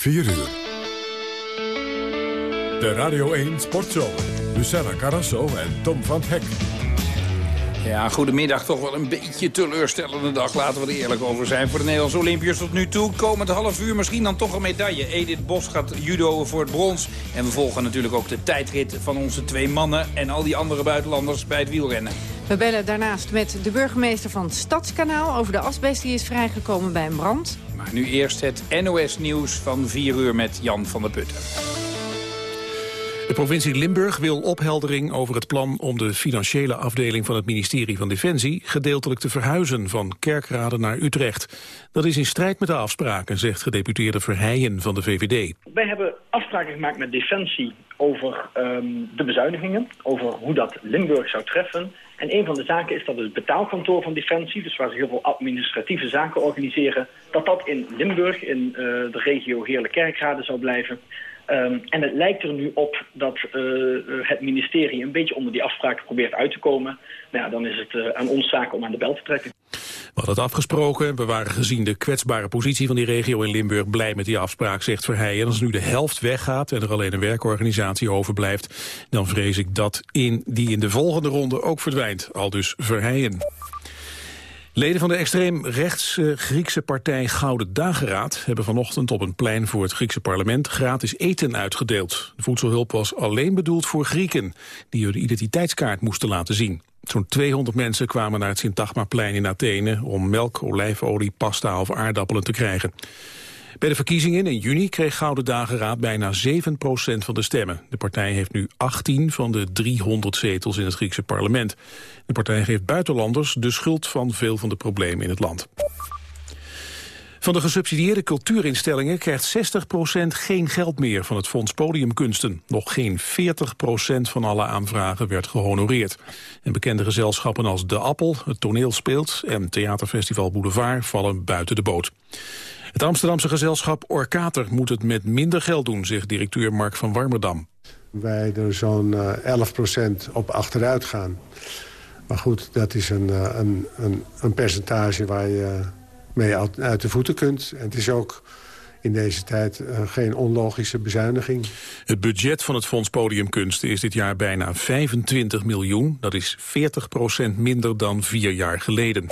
4 uur. De Radio 1 Sportshow. Luciana Carrasso en Tom van Hek. Ja, goedemiddag. Toch wel een beetje teleurstellende dag. Laten we er eerlijk over zijn. Voor de Nederlandse Olympiërs tot nu toe. Komend half uur misschien dan toch een medaille. Edith Bos gaat judo voor het brons. En we volgen natuurlijk ook de tijdrit van onze twee mannen... en al die andere buitenlanders bij het wielrennen. We bellen daarnaast met de burgemeester van Stadskanaal... over de asbest die is vrijgekomen bij een brand. Maar nu eerst het NOS-nieuws van 4 uur met Jan van der Putten. De provincie Limburg wil opheldering over het plan om de financiële afdeling van het ministerie van Defensie gedeeltelijk te verhuizen van Kerkrade naar Utrecht. Dat is in strijd met de afspraken, zegt gedeputeerde Verheijen van de VVD. Wij hebben afspraken gemaakt met Defensie over um, de bezuinigingen, over hoe dat Limburg zou treffen. En een van de zaken is dat het betaalkantoor van Defensie, dus waar ze heel veel administratieve zaken organiseren, dat dat in Limburg, in uh, de regio Heerlen-Kerkrade zou blijven. Um, en het lijkt er nu op dat uh, het ministerie een beetje onder die afspraken probeert uit te komen. Nou ja, dan is het uh, aan ons zaak om aan de bel te trekken. Hadden het afgesproken. We waren gezien de kwetsbare positie van die regio in Limburg blij met die afspraak, zegt Verheijen. En als nu de helft weggaat en er alleen een werkorganisatie overblijft, dan vrees ik dat in, die in de volgende ronde ook verdwijnt. Al dus Verheijen. Leden van de extreem rechts Griekse partij Gouden Dageraad... hebben vanochtend op een plein voor het Griekse parlement gratis eten uitgedeeld. De voedselhulp was alleen bedoeld voor Grieken... die hun identiteitskaart moesten laten zien. Zo'n 200 mensen kwamen naar het Sint-Dagmaplein in Athene... om melk, olijfolie, pasta of aardappelen te krijgen. Bij de verkiezingen in juni kreeg Gouden Dageraad bijna 7% van de stemmen. De partij heeft nu 18 van de 300 zetels in het Griekse parlement. De partij geeft buitenlanders de schuld van veel van de problemen in het land. Van de gesubsidieerde cultuurinstellingen krijgt 60% geen geld meer van het Fonds Podiumkunsten. Nog geen 40% van alle aanvragen werd gehonoreerd. En bekende gezelschappen als De Appel, het Toneel Speelt en Theaterfestival Boulevard vallen buiten de boot. Het Amsterdamse gezelschap Orkater moet het met minder geld doen, zegt directeur Mark van Warmerdam. Wij er zo'n 11% op achteruit gaan. Maar goed, dat is een, een, een, een percentage waar je mee uit de voeten kunt. En het is ook in deze tijd geen onlogische bezuiniging. Het budget van het Fonds Podiumkunsten is dit jaar bijna 25 miljoen. Dat is 40% minder dan vier jaar geleden.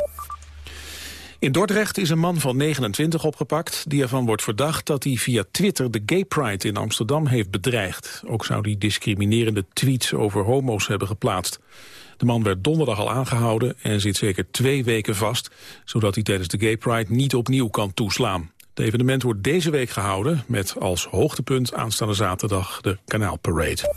In Dordrecht is een man van 29 opgepakt... die ervan wordt verdacht dat hij via Twitter de Gay Pride in Amsterdam heeft bedreigd. Ook zou hij discriminerende tweets over homo's hebben geplaatst. De man werd donderdag al aangehouden en zit zeker twee weken vast... zodat hij tijdens de Gay Pride niet opnieuw kan toeslaan. Het evenement wordt deze week gehouden met als hoogtepunt aanstaande zaterdag de Kanaalparade.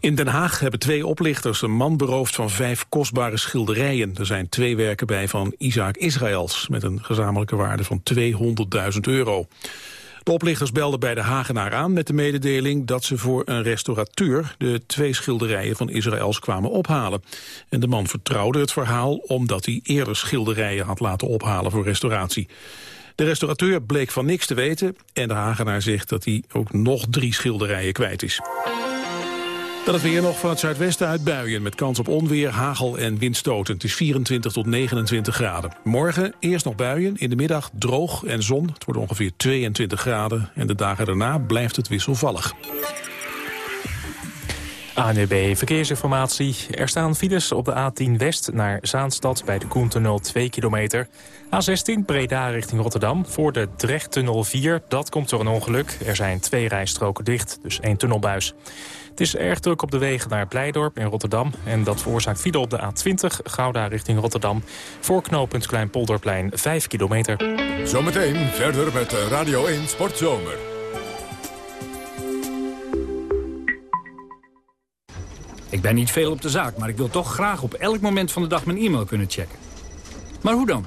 In Den Haag hebben twee oplichters een man beroofd van vijf kostbare schilderijen. Er zijn twee werken bij van Isaac Israëls met een gezamenlijke waarde van 200.000 euro. De oplichters belden bij de Hagenaar aan met de mededeling dat ze voor een restaurateur de twee schilderijen van Israëls kwamen ophalen. En de man vertrouwde het verhaal omdat hij eerder schilderijen had laten ophalen voor restauratie. De restaurateur bleek van niks te weten en de Hagenaar zegt dat hij ook nog drie schilderijen kwijt is. Dan het weer nog van het zuidwesten uit buien... met kans op onweer, hagel en windstoten. Het is 24 tot 29 graden. Morgen eerst nog buien, in de middag droog en zon. Het wordt ongeveer 22 graden. En de dagen daarna blijft het wisselvallig. ANUB Verkeersinformatie. Er staan files op de A10 West naar Zaanstad bij de Koentunnel 2 kilometer. A16 Breda richting Rotterdam voor de Drechttunnel 4. Dat komt door een ongeluk. Er zijn twee rijstroken dicht, dus één tunnelbuis. Het is erg druk op de wegen naar Blijdorp in Rotterdam. En dat veroorzaakt file op de A20 Gouda richting Rotterdam. Voor knooppunt Kleinpolderplein 5 kilometer. Zometeen verder met Radio 1 Sportzomer. Ik ben niet veel op de zaak, maar ik wil toch graag op elk moment van de dag mijn e-mail kunnen checken. Maar hoe dan?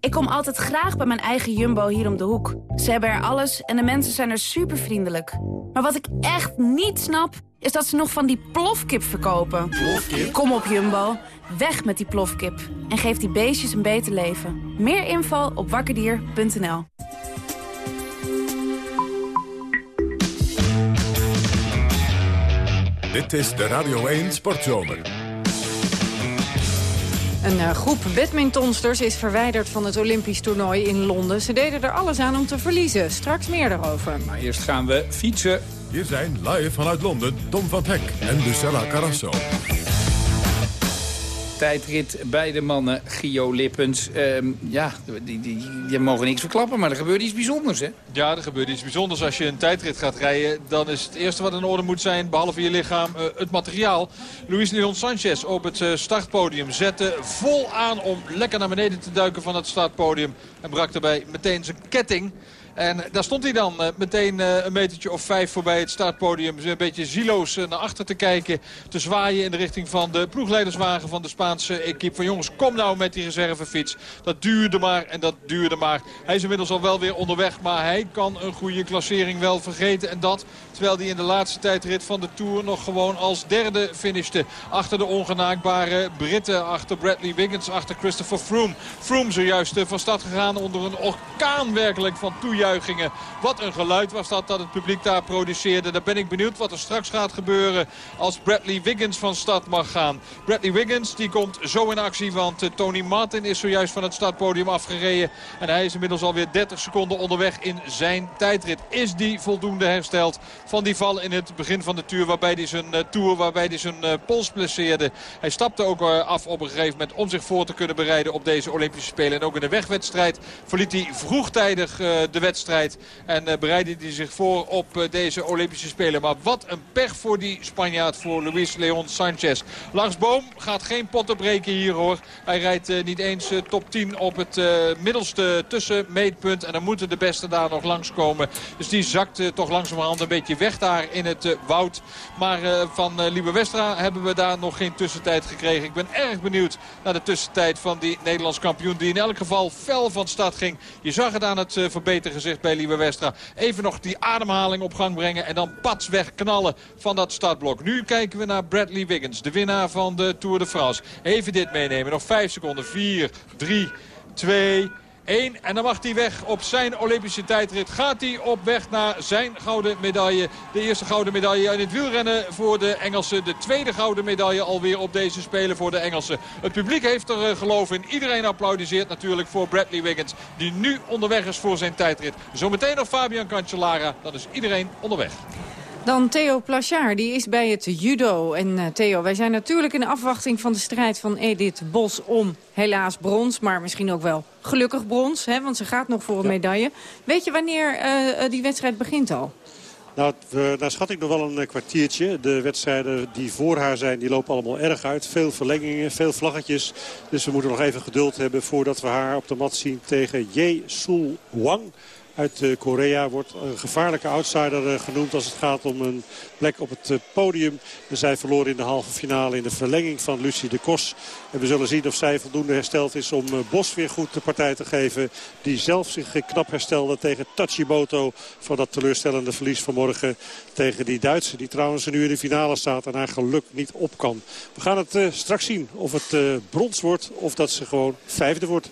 Ik kom altijd graag bij mijn eigen Jumbo hier om de hoek. Ze hebben er alles en de mensen zijn er super vriendelijk. Maar wat ik echt niet snap, is dat ze nog van die plofkip verkopen. Kom op Jumbo, weg met die plofkip. En geef die beestjes een beter leven. Meer info op wakkerdier.nl Dit is de Radio 1 Sportzomer. Een uh, groep badmintonsters is verwijderd van het Olympisch toernooi in Londen. Ze deden er alles aan om te verliezen. Straks meer daarover. Maar eerst gaan we fietsen. Hier zijn live vanuit Londen Tom van Hek en Lucella Carrasso tijdrit bij de mannen, Gio Lippens. Uh, ja, die, die, die, mogen niks verklappen, maar er gebeurt iets bijzonders, hè? Ja, er gebeurt iets bijzonders. Als je een tijdrit gaat rijden, dan is het eerste wat in orde moet zijn... behalve je lichaam, uh, het materiaal. Luis Leon Sanchez op het uh, startpodium zette vol aan om lekker naar beneden te duiken van het startpodium. En brak daarbij meteen zijn ketting... En daar stond hij dan uh, meteen uh, een metertje of vijf voorbij het startpodium. Een beetje zieloos uh, naar achter te kijken. Te zwaaien in de richting van de ploegleiderswagen van de Spaanse equipe. Van jongens, kom nou met die reservefiets. Dat duurde maar en dat duurde maar. Hij is inmiddels al wel weer onderweg. Maar hij kan een goede klassering wel vergeten. En dat terwijl hij in de laatste tijdrit van de Tour nog gewoon als derde finishte. Achter de ongenaakbare Britten. Achter Bradley Wiggins. Achter Christopher Froome. Froome zojuist van stad gegaan onder een orkaan werkelijk van toejuiching wat een geluid was dat dat het publiek daar produceerde. Daar ben ik benieuwd wat er straks gaat gebeuren als Bradley Wiggins van start mag gaan. Bradley Wiggins die komt zo in actie want eh, Tony Martin is zojuist van het startpodium afgereden. En hij is inmiddels alweer 30 seconden onderweg in zijn tijdrit. Is die voldoende hersteld van die val in het begin van de Tour waarbij hij zijn, uh, tour, waarbij hij zijn uh, pols blesseerde. Hij stapte ook af op een gegeven moment om zich voor te kunnen bereiden op deze Olympische Spelen. En ook in de wegwedstrijd verliet hij vroegtijdig de wedstrijd wedstrijd. En uh, bereidde hij zich voor op uh, deze Olympische Spelen. Maar wat een pech voor die Spanjaard, voor Luis Leon Sanchez. Lars Boom gaat geen potten breken hier hoor. Hij rijdt uh, niet eens top 10 op het middelste tussenmeetpunt. En dan moeten de beste daar nog langskomen. Dus die zakt toch langzamerhand een beetje weg daar in het woud. Maar van Liebe Westra hebben we daar nog geen tussentijd gekregen. Ik ben erg benieuwd naar de tussentijd van die Nederlands kampioen. Die in elk geval fel van start ging. Je zag het aan het verbeteren gezicht bij Liebe Westra. Even nog die ademhaling op gang brengen en dan pats wegknallen van dat startblok. Nu kijken we naar Bradley Wiggins, de winnaar van de Tour de France. Even dit meenemen, nog 5 seconden. 4, 3, 2... 1. En dan mag hij weg op zijn Olympische tijdrit. Gaat hij op weg naar zijn gouden medaille. De eerste gouden medaille in het wielrennen voor de Engelsen. De tweede gouden medaille alweer op deze Spelen voor de Engelsen. Het publiek heeft er eh, geloof in. Iedereen applaudisseert natuurlijk voor Bradley Wiggins. Die nu onderweg is voor zijn tijdrit. Zometeen nog Fabian Cancellara. Dan is iedereen onderweg. Dan Theo Plachard, die is bij het judo. En uh, Theo, wij zijn natuurlijk in afwachting van de strijd van Edith Bos om helaas brons, maar misschien ook wel gelukkig brons. Hè, want ze gaat nog voor een medaille. Weet je wanneer uh, die wedstrijd begint al? Nou, daar schat ik nog wel een kwartiertje. De wedstrijden die voor haar zijn, die lopen allemaal erg uit. Veel verlengingen, veel vlaggetjes. Dus we moeten nog even geduld hebben voordat we haar op de mat zien tegen Ye Sul Wang uit eh, Korea. Wordt een gevaarlijke outsider eh, genoemd als het gaat om een plek op het eh, podium. En zij verloren in de halve finale in de verlenging van Lucie de Kos. En we zullen zien of zij voldoende hersteld is om Bos weer goed de partij te geven. Die zelf zich knap herstelde tegen Tachimoto van dat teleurstellende verlies vanmorgen tegen die Duitse. Die trouwens nu in de finale staat en haar geluk niet op kan. We gaan het straks zien of het brons wordt of dat ze gewoon vijfde wordt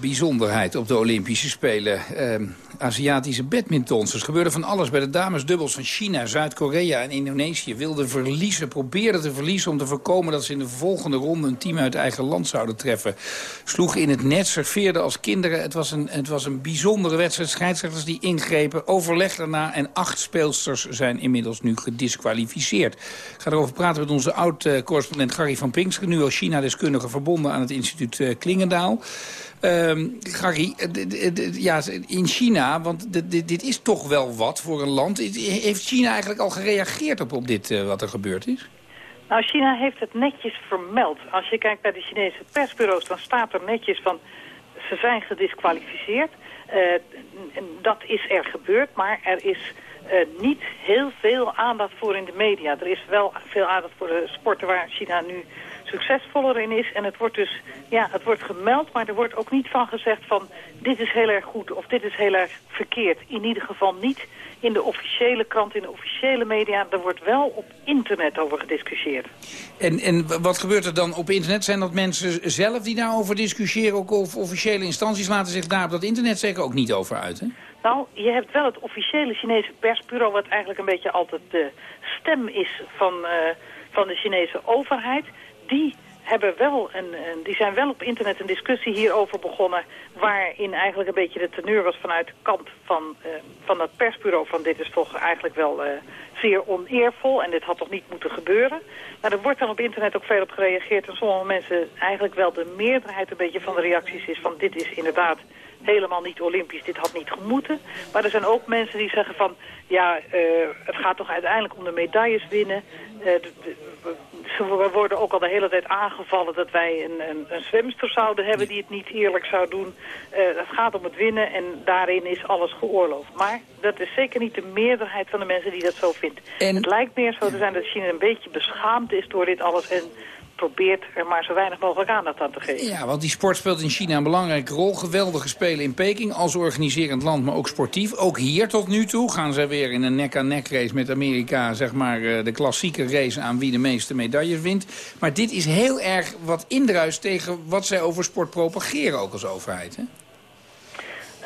bijzonderheid op de Olympische Spelen. Uh, Aziatische badmintons. Er gebeurde van alles bij de damesdubbels van China, Zuid-Korea en Indonesië. Wilden verliezen, probeerden te verliezen om te voorkomen dat ze in de volgende ronde een team uit eigen land zouden treffen. Sloegen in het net, serveerden als kinderen. Het was een, het was een bijzondere wedstrijd. Scheidsrechters die ingrepen, overleg daarna en acht speelsters zijn inmiddels nu gedisqualificeerd. Ik ga erover praten met onze oud-correspondent Gary van Pinkster, nu als China-deskundige verbonden aan het instituut eh, Klingendaal. Um, Gary, ja, in China, want dit, is toch wel wat voor een land. Heeft China eigenlijk al gereageerd op, op dit uh, wat er gebeurd is? Nou, China heeft het netjes vermeld. Als je kijkt naar de Chinese persbureaus, dan staat er netjes van... ze zijn gedisqualificeerd. Uh, dat is er gebeurd, maar er is niet heel veel aandacht voor in de media. Er is wel veel aandacht voor de sporten waar China nu succesvoller in is. En het wordt dus, ja, het wordt gemeld, maar er wordt ook niet van gezegd van dit is heel erg goed of dit is heel erg verkeerd. In ieder geval niet in de officiële krant, in de officiële media. Er wordt wel op internet over gediscussieerd. En, en wat gebeurt er dan op internet? Zijn dat mensen zelf die daarover discussiëren? Ook of officiële instanties laten zich daar op dat internet zeker ook niet over uit, hè? Nou, je hebt wel het officiële Chinese persbureau... wat eigenlijk een beetje altijd de stem is van, uh, van de Chinese overheid. Die hebben wel een, die zijn wel op internet een discussie hierover begonnen... waarin eigenlijk een beetje de teneur was vanuit de kant van, uh, van het persbureau... van dit is toch eigenlijk wel uh, zeer oneervol en dit had toch niet moeten gebeuren. Maar er wordt dan op internet ook veel op gereageerd... en sommige mensen eigenlijk wel de meerderheid een beetje van de reacties is van... dit is inderdaad helemaal niet olympisch, dit had niet gemoeten. Maar er zijn ook mensen die zeggen van, ja, uh, het gaat toch uiteindelijk om de medailles winnen. Uh, we worden ook al de hele tijd aangevallen dat wij een, een, een zwemster zouden hebben die het niet eerlijk zou doen. Uh, het gaat om het winnen en daarin is alles geoorloofd. Maar dat is zeker niet de meerderheid van de mensen die dat zo vindt. En... Het lijkt meer zo te zijn dat China een beetje beschaamd is door dit alles en probeert er maar zo weinig mogelijk aandacht aan te geven. Ja, want die sport speelt in China een belangrijke rol. Geweldige spelen in Peking als organiserend land, maar ook sportief. Ook hier tot nu toe gaan ze weer in een nek-aan-nek race met Amerika... zeg maar eh, de klassieke race aan wie de meeste medailles wint. Maar dit is heel erg wat indruist tegen wat zij over sport propageren ook als overheid, hè?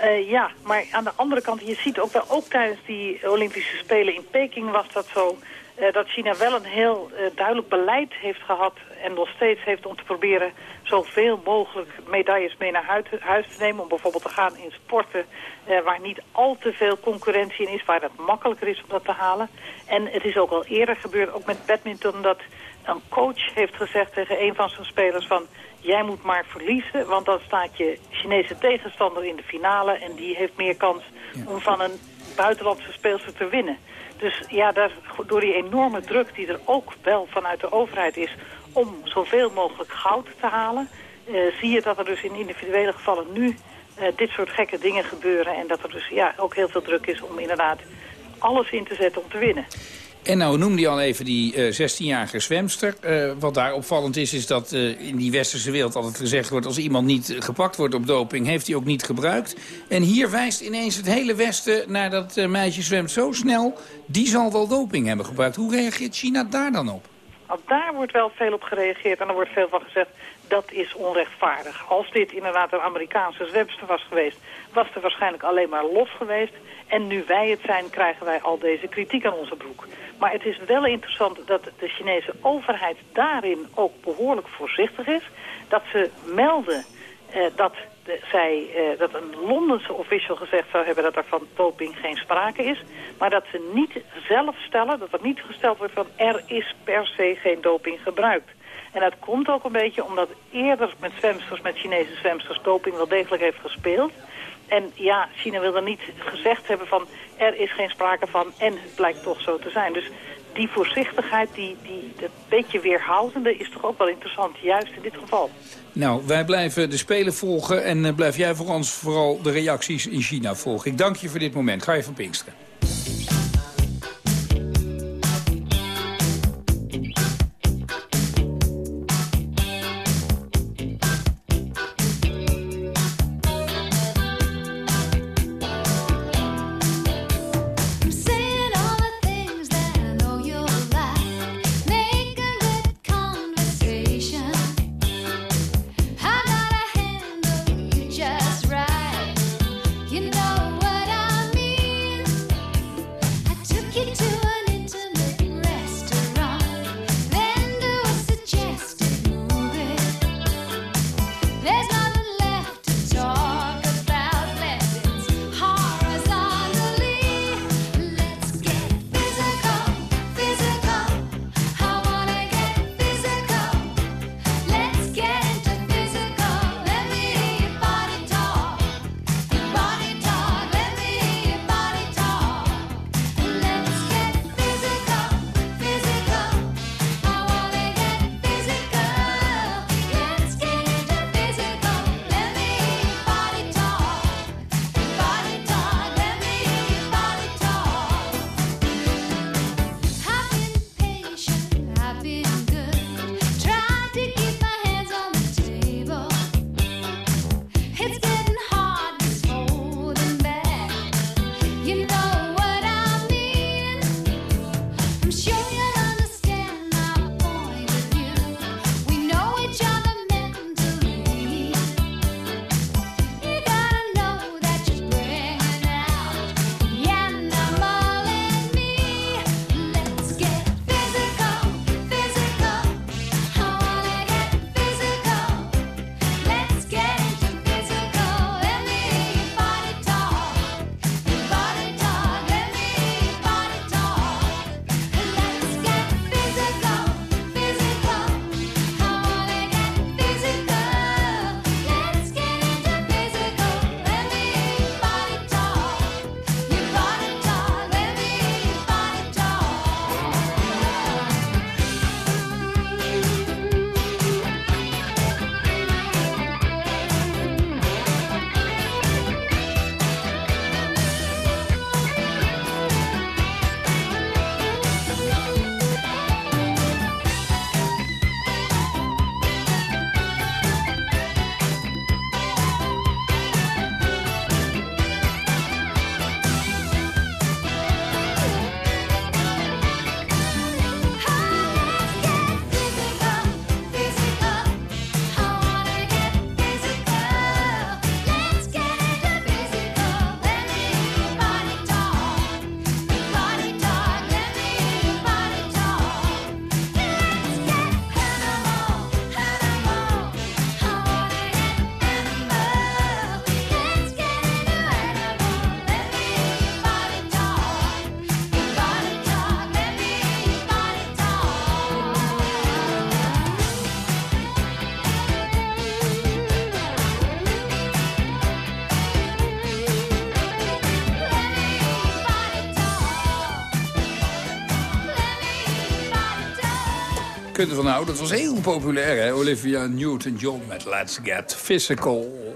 Uh, ja, maar aan de andere kant, je ziet ook wel, ook tijdens die Olympische Spelen in Peking was dat zo... Uh, dat China wel een heel uh, duidelijk beleid heeft gehad en nog steeds heeft om te proberen zoveel mogelijk medailles mee naar huis, te nemen. Om bijvoorbeeld te gaan in sporten uh, waar niet al te veel concurrentie in is, waar het makkelijker is om dat te halen. En het is ook al eerder gebeurd, ook met badminton, dat een coach heeft gezegd tegen een van zijn spelers van... jij moet maar verliezen, want dan staat je Chinese tegenstander in de finale... en die heeft meer kans om van een buitenlandse speelster te winnen. Dus ja, daar, door die enorme druk die er ook wel vanuit de overheid is om zoveel mogelijk goud te halen... Uh, zie je dat er dus in individuele gevallen nu uh, dit soort gekke dingen gebeuren... en dat er dus ja, ook heel veel druk is om inderdaad alles in te zetten om te winnen. En nou noemde je al even die uh, 16-jarige zwemster. Uh, wat daar opvallend is, is dat in die westerse wereld altijd gezegd wordt... als iemand niet gepakt wordt op doping, heeft hij ook niet gebruikt. En hier wijst ineens het hele Westen naar dat meisje zwemt zo snel... die zal wel doping hebben gebruikt. Hoe reageert China daar dan op? Want daar wordt wel veel op gereageerd en er wordt veel van gezegd... dat is onrechtvaardig. Als dit inderdaad een Amerikaanse zwemster was geweest... was er waarschijnlijk alleen maar los geweest... En nu wij het zijn, krijgen wij al deze kritiek aan onze broek. Maar het is wel interessant dat de Chinese overheid daarin ook behoorlijk voorzichtig is. Dat ze melden eh, dat, zij, eh, dat een Londense official gezegd zou hebben dat er van doping geen sprake is. Maar dat ze niet zelf stellen, dat er niet gesteld wordt van er is per se geen doping gebruikt. En dat komt ook een beetje omdat eerder met zwemsters, met Chinese zwemsters, doping wel degelijk heeft gespeeld. En ja, China wil er niet gezegd hebben van er is geen sprake van en het blijkt toch zo te zijn. Dus die voorzichtigheid, die, die, dat beetje weerhoudende is toch ook wel interessant, juist in dit geval. Nou, wij blijven de Spelen volgen en uh, blijf jij voor ons vooral de reacties in China volgen. Ik dank je voor dit moment. Ga je van Pinksteren. Kunt ervan houden. Dat was heel populair, hè? Olivia Newton-John met Let's Get Physical.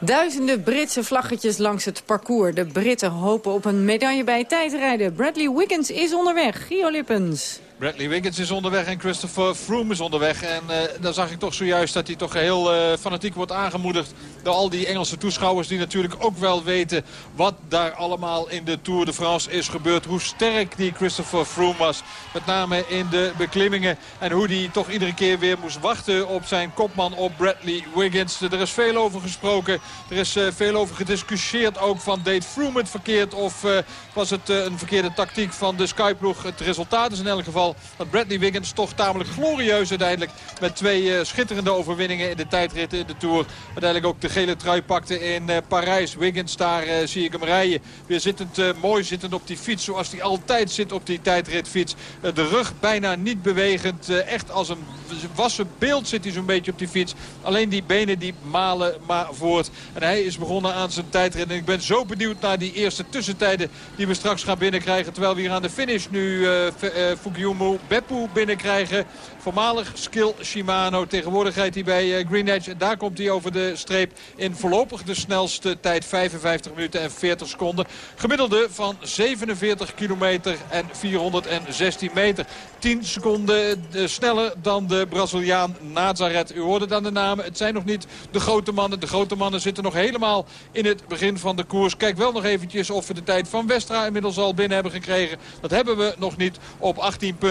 Duizenden Britse vlaggetjes langs het parcours. De Britten hopen op een medaille bij tijdrijden. Bradley Wiggins is onderweg. Gio Lippens. Bradley Wiggins is onderweg en Christopher Froome is onderweg. En uh, dan zag ik toch zojuist dat hij toch heel uh, fanatiek wordt aangemoedigd... door al die Engelse toeschouwers die natuurlijk ook wel weten... wat daar allemaal in de Tour de France is gebeurd. Hoe sterk die Christopher Froome was. Met name in de beklimmingen. En hoe hij toch iedere keer weer moest wachten op zijn kopman op Bradley Wiggins. Er is veel over gesproken. Er is uh, veel over gediscussieerd ook van deed Froome het verkeerd... of was het een verkeerde tactiek van de Skyploeg. Het resultaat is in elk geval dat Bradley Wiggins toch tamelijk glorieus uiteindelijk... met twee uh, schitterende overwinningen in de tijdritten in de Tour. Uiteindelijk ook de gele trui pakte in uh, Parijs. Wiggins, daar uh, zie ik hem rijden. Weer zittend, mooi zittend op die fiets zoals hij altijd zit op die tijdritfiets. de rug bijna niet bewegend. echt als een wassen beeld zit hij zo'n beetje op die fiets. Alleen die benen die malen maar voort. En hij is begonnen aan zijn tijdrit. En ik ben zo benieuwd naar die eerste tussentijden die we straks gaan binnenkrijgen. Terwijl we hier aan de finish nu uh, Fukuyumu Beppu binnenkrijgen. Voormalig skill Shimano. Tegenwoordig rijdt hij bij uh, Green Edge. En daar komt hij over de streep in voorlopig de snelste tijd. 55 minuten en 40 seconden. Gemiddelde van 47 kilometer en 416 meter. 10 seconden sneller dan de Braziliaan Nazareth. U hoorde dan de namen. Het zijn nog niet de grote mannen. De grote mannen zitten nog helemaal in het begin van de koers. Kijk wel nog eventjes of we de tijd van Westra inmiddels al binnen hebben gekregen. Dat hebben we nog niet op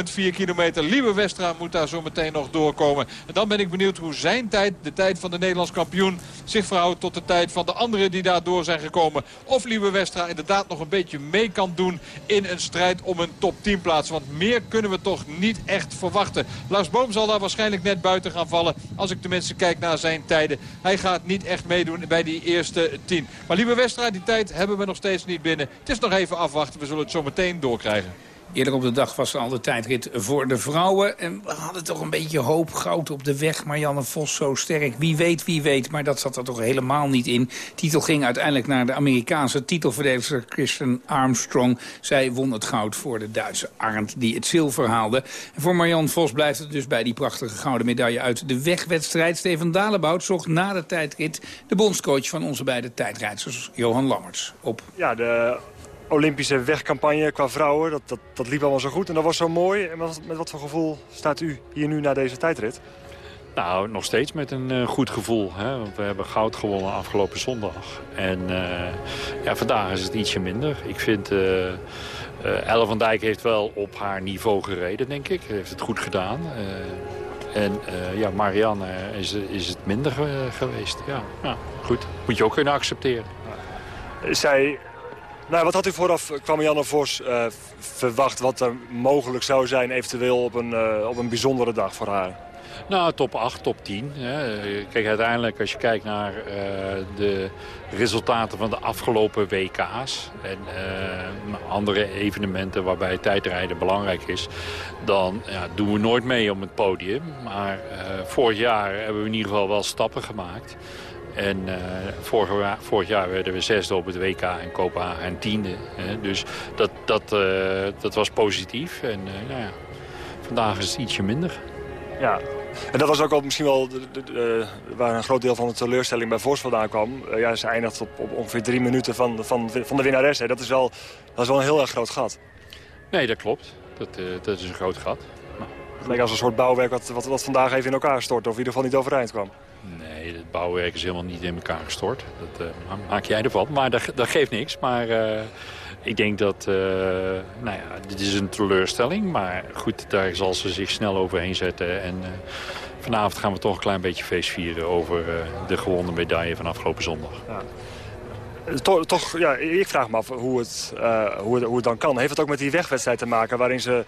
18,4 kilometer. Lieve Westra moet daar zo meteen nog doorkomen. En dan ben ik benieuwd hoe zijn tijd, de tijd van de Nederlands kampioen... zich verhoudt tot de tijd van de anderen die daardoor zijn gekomen. Of Lieve Westra inderdaad nog een beetje mee kan doen in een strijd om een top 10 plaats. Want meer kunnen we toch niet echt verwachten. Lars Boom zal daar waarschijnlijk net buiten gaan vallen. Als ik tenminste kijk naar zijn tijden. Hij gaat niet echt meedoen bij die eerste 10. Maar Lieve Westra, die tijd hebben we nog steeds niet binnen. Het is nog even afwachten. We zullen het zo meteen doorkrijgen. Eerder op de dag was er al de tijdrit voor de vrouwen. En we hadden toch een beetje hoop, goud op de weg. Marianne Vos zo sterk. Wie weet, wie weet. Maar dat zat er toch helemaal niet in. Titel ging uiteindelijk naar de Amerikaanse titelverdedigster Kristen Armstrong. Zij won het goud voor de Duitse Arndt die het zilver haalde. En voor Marianne Vos blijft het dus bij die prachtige gouden medaille uit de wegwedstrijd. Steven Dalebout zocht na de tijdrit de bondscoach van onze beide tijdrijders, Johan Lammerts, op. Ja, de Olympische wegcampagne qua vrouwen. Dat, dat, dat liep allemaal zo goed en dat was zo mooi. En met, met wat voor gevoel staat u hier nu na deze tijdrit? Nou, nog steeds met een uh, goed gevoel. Hè? Want we hebben goud gewonnen afgelopen zondag. En uh, ja, vandaag is het ietsje minder. Ik vind... Uh, Elle van Dijk heeft wel op haar niveau gereden, denk ik. Heeft het goed gedaan. en ja, Marianne is, is het minder geweest. Ja, ja, goed. Moet je ook kunnen accepteren. Zij nou, wat had u vooraf, kwam Janne Vos, uh, verwacht wat er mogelijk zou zijn eventueel op een, uh, op een bijzondere dag voor haar? Nou, top 8, top 10. Hè. Kijk, uiteindelijk als je kijkt naar de resultaten van de afgelopen WK's... en andere evenementen waarbij tijdrijden belangrijk is... dan ja, doen we nooit mee om het podium. Maar vorig jaar hebben we in ieder geval wel stappen gemaakt... En uh, vorig, vorig, jaar werden we zesde op het WK in Kopenhagen en tiende. Hè. Dus dat, dat, uh, dat was positief. En uh, nou ja, vandaag is het ietsje minder. Ja, en dat was ook al misschien wel de, de, de, waar een groot deel van de teleurstelling bij Vos vandaan kwam. ja, ze eindigt op, op, ongeveer drie minuten van, van, van de winnares. Hè. Dat, is wel, dat is wel een heel erg groot gat. Nee, dat klopt. Dat, dat is een groot gat. Het leek als een soort bouwwerk wat, wat, wat vandaag even in elkaar stort. Of in ieder geval niet overeind kwam. Nee, het bouwwerk is helemaal niet in elkaar gestort. Dat uh, maak jij ervan. Maar dat, dat geeft niks. Maar uh, ik denk dat... Uh, nou ja, dit is een teleurstelling. Maar goed, daar zal ze zich snel overheen zetten. En vanavond gaan we toch een klein beetje feest vieren... over de gewonnen medaille van afgelopen zondag. Ja. Toch, toch, ja, ik vraag me af hoe het, hoe, het, hoe het dan kan. Heeft het ook met die wegwedstrijd te maken... waarin ze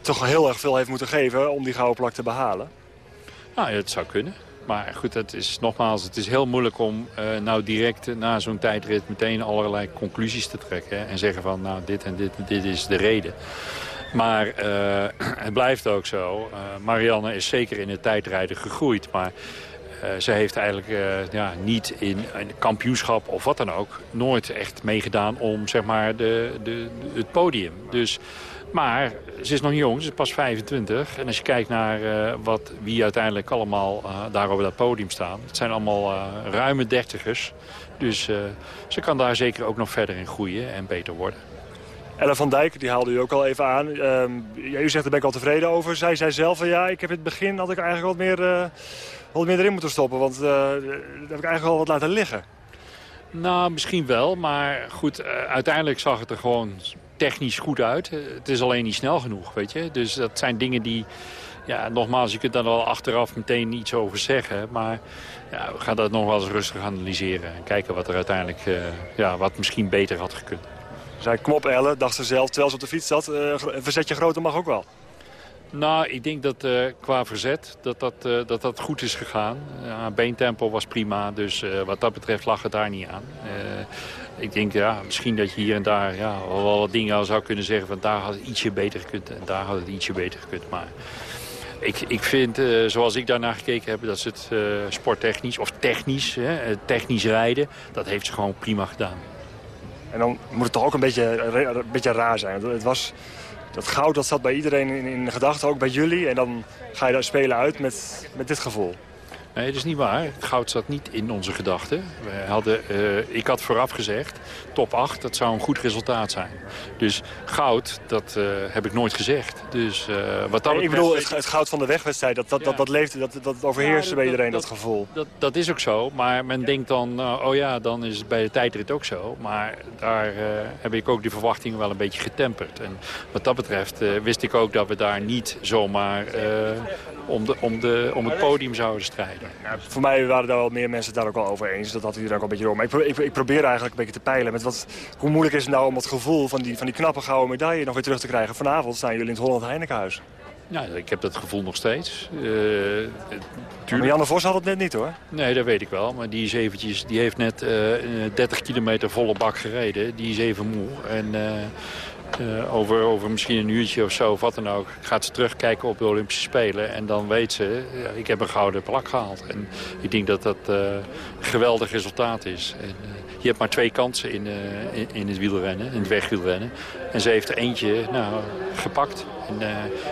toch heel erg veel heeft moeten geven om die gouden plak te behalen? Nou, ja, het zou kunnen. Maar goed, het is nogmaals, het is heel moeilijk om uh, nou direct na zo'n tijdrit meteen allerlei conclusies te trekken. en zeggen van nou dit en dit en dit is de reden. Maar uh, het blijft ook zo. Uh, Marianne is zeker in het tijdrijden gegroeid. Maar ze heeft eigenlijk ja, niet in een kampioenschap of wat dan ook... nooit echt meegedaan om zeg maar, de, de, het podium. Dus Maar ze is nog jong, ze is pas 25. En als je kijkt naar wat, wie uiteindelijk allemaal daar op dat podium staan... het zijn allemaal ruime dertigers. Dus ze kan daar zeker ook nog verder in groeien en beter worden. Ellen van Dijk, die haalde u ook al even aan. Ehm, ja, u zegt, daar ben ik al tevreden over. Zij zei zelf van ja, ik heb in het begin had ik eigenlijk wat meer, uh, wat meer erin moeten stoppen. Want uh, daar heb ik eigenlijk al wat laten liggen. Nou, misschien wel. Maar goed, uh, uiteindelijk zag het er gewoon technisch goed uit. Het is alleen niet snel genoeg, weet je. Dus dat zijn dingen die... Ja, nogmaals, je kunt daar wel achteraf meteen iets over zeggen. Maar ja, we gaan dat nog wel eens rustig analyseren. En kijken wat er uiteindelijk, ja, wat misschien beter had gekund zei, kom op Elle, dacht ze zelf, terwijl ze op de fiets zat. Uh, verzetje groter mag ook wel. Nou, ik denk dat uh, qua verzet dat dat, uh, dat dat goed is gegaan. Uh, beentempo was prima, dus wat dat betreft lag het daar niet aan. Ik denk ja, misschien dat je hier en daar ja, wel wat dingen al zou kunnen zeggen... van daar had het ietsje beter gekund en daar had het ietsje beter gekund. Maar ik, ik vind, zoals ik daarnaar gekeken heb, dat ze het sporttechnisch of technisch, technisch rijden... dat heeft ze gewoon prima gedaan. En dan moet het toch ook een beetje, een beetje raar zijn. Het was, dat goud dat zat bij iedereen in, in gedachten, ook bij jullie. En dan ga je daar spelen uit met, met dit gevoel. Nee, dat is niet waar. Het goud zat niet in onze gedachten. We hadden, uh, ik had vooraf gezegd, top 8, dat zou een goed resultaat zijn. Dus goud, dat uh, heb ik nooit gezegd. Dus, uh, wat dat nee, ik bedoel, het, het, goud van de wegwedstrijd, dat, dat, ja. dat, dat, leeft, dat, dat overheerst ja, bij iedereen, dat, dat, gevoel. Dat, dat, is ook zo, maar men denkt dan, oh ja, dan is het bij de tijdrit ook zo. Maar daar heb ik ook die verwachtingen wel een beetje getemperd. En wat dat betreft wist ik ook dat we daar niet zomaar om, de, om, de, om het podium zouden strijden. Ja, voor mij waren daar wel meer mensen daar ook al over eens. Dat had iedereen ook een beetje om. Ik, ik, ik, probeer eigenlijk een beetje te peilen. Met wat, hoe moeilijk is het nou om het gevoel van die, van die knappe gouden medaille nog weer terug te krijgen. Vanavond staan jullie in het Holland Heinekenhuis. Ja, ik heb dat gevoel nog steeds. Uh, maar Janne Vos had het net niet hoor. Nee, dat weet ik wel. Maar die is eventjes, die heeft net uh, 30 kilometer volle bak gereden. Die is even moe. En uh, uh, over, over misschien een uurtje of zo of wat dan ook... gaat ze terugkijken op de Olympische Spelen. En dan weet ze, ja, ik heb een gouden plak gehaald. En ik denk dat dat uh, een geweldig resultaat is. En, uh, je hebt maar twee kansen in, in, in, het wielrennen, in het wegwielrennen. En ze heeft er eentje nou, gepakt. En,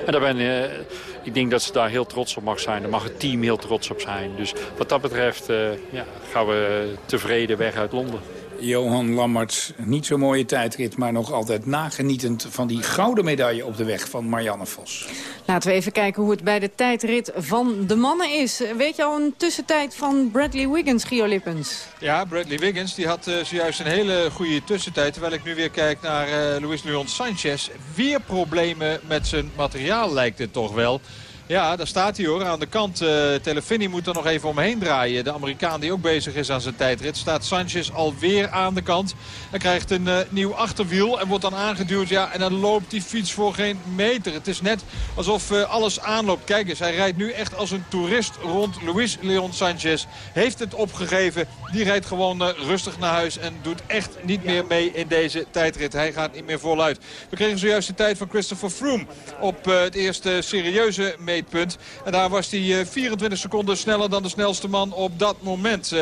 en daar ben, ik denk dat ze daar heel trots op mag zijn. Daar mag het team heel trots op zijn. Dus wat dat betreft ja, gaan we tevreden weg uit Londen. Johan Lammert, niet zo'n mooie tijdrit... maar nog altijd nagenietend van die gouden medaille op de weg van Marianne Vos. Laten we even kijken hoe het bij de tijdrit van de mannen is. Weet je al een tussentijd van Bradley Wiggins, Gio Lippens? Ja, Bradley Wiggins die had uh, zojuist een hele goede tussentijd. Terwijl ik nu weer kijk naar uh, Luis Leon Sanchez. Weer problemen met zijn materiaal lijkt het toch wel. Ja, daar staat hij hoor. Aan de kant. Uh, Telefini moet er nog even omheen draaien. De Amerikaan die ook bezig is aan zijn tijdrit. Staat Sanchez alweer aan de kant. Hij krijgt een uh, nieuw achterwiel en wordt dan aangeduwd. Ja, en dan loopt die fiets voor geen meter. Het is net alsof uh, alles aanloopt. Kijk eens, hij rijdt nu echt als een toerist rond. Luis Leon Sanchez heeft het opgegeven. Die rijdt gewoon rustig naar huis en doet echt niet meer mee in deze tijdrit. Hij gaat niet meer voluit. We kregen zojuist de tijd van Christopher Froome op het eerste serieuze meter en daar was hij 24 eh, seconden sneller dan de snelste man op dat moment. Uh,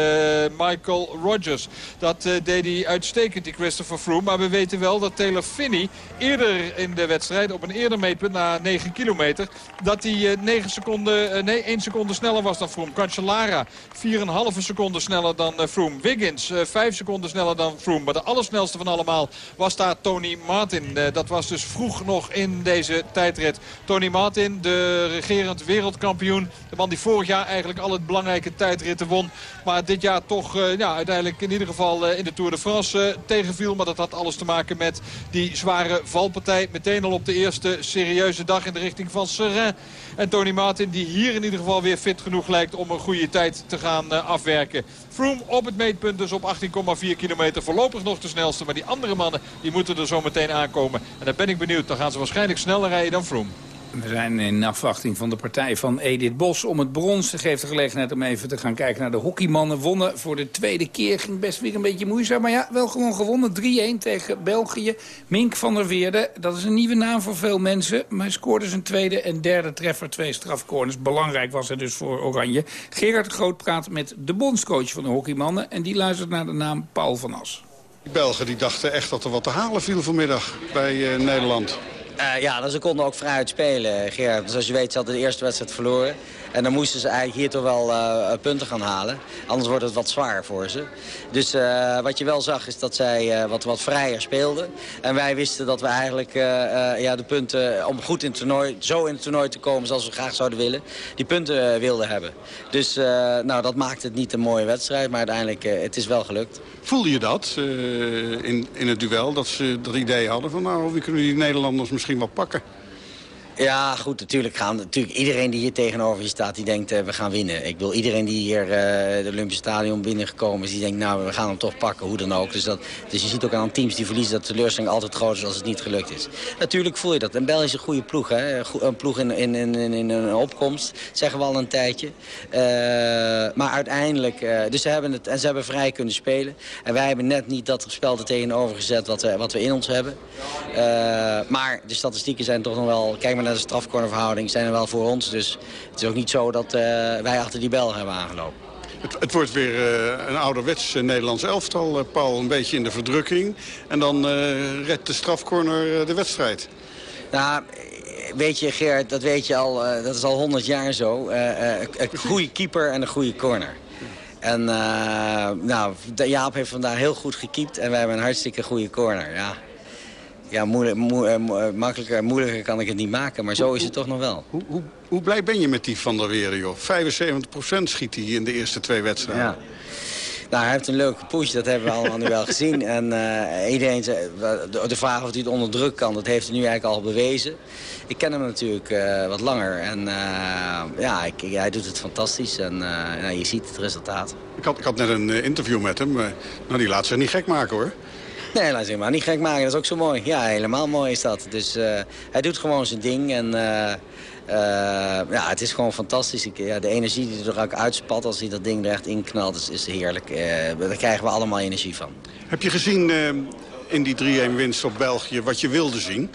Michael Rogers. Dat uh, deed hij uitstekend, die Christopher Froome. Maar we weten wel dat Taylor Finney eerder in de wedstrijd, op een eerder meetpunt na 9 kilometer, dat hij 9 seconden, nee, 1 seconde sneller was dan Froome. Cancellara 4,5 seconden sneller dan Froome. Wiggins 5 seconden sneller dan Froome. Maar de allersnelste van allemaal was daar Tony Martin. dat was dus vroeg nog in deze tijdrit. Tony Martin, de wereldkampioen. De man die vorig jaar eigenlijk al het belangrijke tijdritten won. Maar dit jaar toch uh, ja, uiteindelijk in ieder geval uh, in de Tour de France uh, tegenviel. Maar dat had alles te maken met die zware valpartij. Meteen al op de eerste serieuze dag in de richting van Seraing. En Tony Martin die hier in ieder geval weer fit genoeg lijkt om een goede tijd te gaan afwerken. Froome op het meetpunt dus op 18,4 kilometer. Voorlopig nog de snelste. Maar die andere mannen die moeten er zo meteen aankomen. En daar ben ik benieuwd. Dan gaan ze waarschijnlijk sneller rijden dan Froome. We zijn in afwachting van de partij van Edith Bos om het brons. Ze geeft de gelegenheid om even te gaan kijken naar de hockeymannen. Wonnen voor de tweede keer. Ging best weer een beetje moeizaam. Maar ja, wel gewoon gewonnen. 3-1 tegen België. Mink van der Weerde. Dat is een nieuwe naam voor veel mensen. Maar hij scoorde zijn tweede en derde treffer. Twee strafcorners. Belangrijk was het dus voor Oranje. Gerard Groot praat met de bondscoach van de hockeymannen. En die luistert naar de naam Paul van As. Die Belgen die dachten echt dat er wat te halen viel vanmiddag bij uh, Nederland. Uh, ja, ze konden ook vrij spelen, Gerard. Zoals je weet, ze hadden de eerste wedstrijd verloren. En dan moesten ze eigenlijk hier toch wel uh, punten gaan halen. Anders wordt het wat zwaar voor ze. Dus uh, wat je wel zag is dat zij wat, wat vrijer speelden. En wij wisten dat we eigenlijk ja, de punten, om goed in het toernooi, zo in het toernooi te komen zoals we graag zouden willen, die punten wilden hebben. Dus nou, dat maakt het niet een mooie wedstrijd, maar uiteindelijk het is wel gelukt. Voelde je dat in, in het duel, dat ze dat idee hadden van nou, wie kunnen die Nederlanders misschien wel pakken? Ja, goed, natuurlijk gaan natuurlijk iedereen die hier tegenover je staat, die denkt uh, we gaan winnen. Ik wil iedereen die hier uh, het Olympische Stadion binnengekomen is, die denkt nou we gaan hem toch pakken, hoe dan ook. Dus, dat, dus je ziet ook aan teams die verliezen dat de teleurstelling altijd groot is als het niet gelukt is. Natuurlijk voel je dat. En België is een goede ploeg, hè? een ploeg in, in, in, in een opkomst, zeggen we al een tijdje. Uh, maar uiteindelijk, dus ze hebben het en ze hebben vrij kunnen spelen. En wij hebben net niet dat spel er tegenover gezet wat we, wat we in ons hebben. maar de statistieken zijn toch nog wel, kijk maar naar de strafcornerverhouding zijn er wel voor ons. Dus het is ook niet zo dat uh, wij achter die bel hebben aangelopen. Het, het wordt weer uh, een ouderwets uh, Nederlands elftal, Paul. Een beetje in de verdrukking. En dan redt de strafcorner de wedstrijd. Nou, weet je Geert, dat weet je al, dat is al 100 jaar zo. een goede keeper en een goede corner. En nou, Jaap heeft vandaag heel goed gekiept en wij hebben een hartstikke goede corner. Ja, ja, moeilijk, eh, makkelijker, moeilijker kan ik het niet maken, maar zo is het toch nog wel. Hoe, hoe, hoe blij ben je met die Van der Weeren, joh? 75% schiet hij in de eerste twee wedstrijden. Ja. Nou, hij heeft een leuke push, dat hebben we allemaal nu wel gezien. En uh, iedereen, de, de vraag of hij het onder druk kan, dat heeft hij nu eigenlijk al bewezen. Ik ken hem natuurlijk uh, wat langer en uh, ja, ik, hij doet het fantastisch en nou, je ziet het resultaat. Ik had, ik had net een interview met hem, nou die laat zich niet gek maken hoor. Nee, laat zich maar niet gek maken. Dat is ook zo mooi. Ja, helemaal mooi is dat. Dus uh, hij doet gewoon zijn ding. En uh, uh, ja, het is gewoon fantastisch. Ik, ja, de energie die er ook uitspat als hij dat ding er echt in knalt, is, is heerlijk. daar krijgen we allemaal energie van. Heb je gezien in die 3-1 winst op België wat je wilde zien?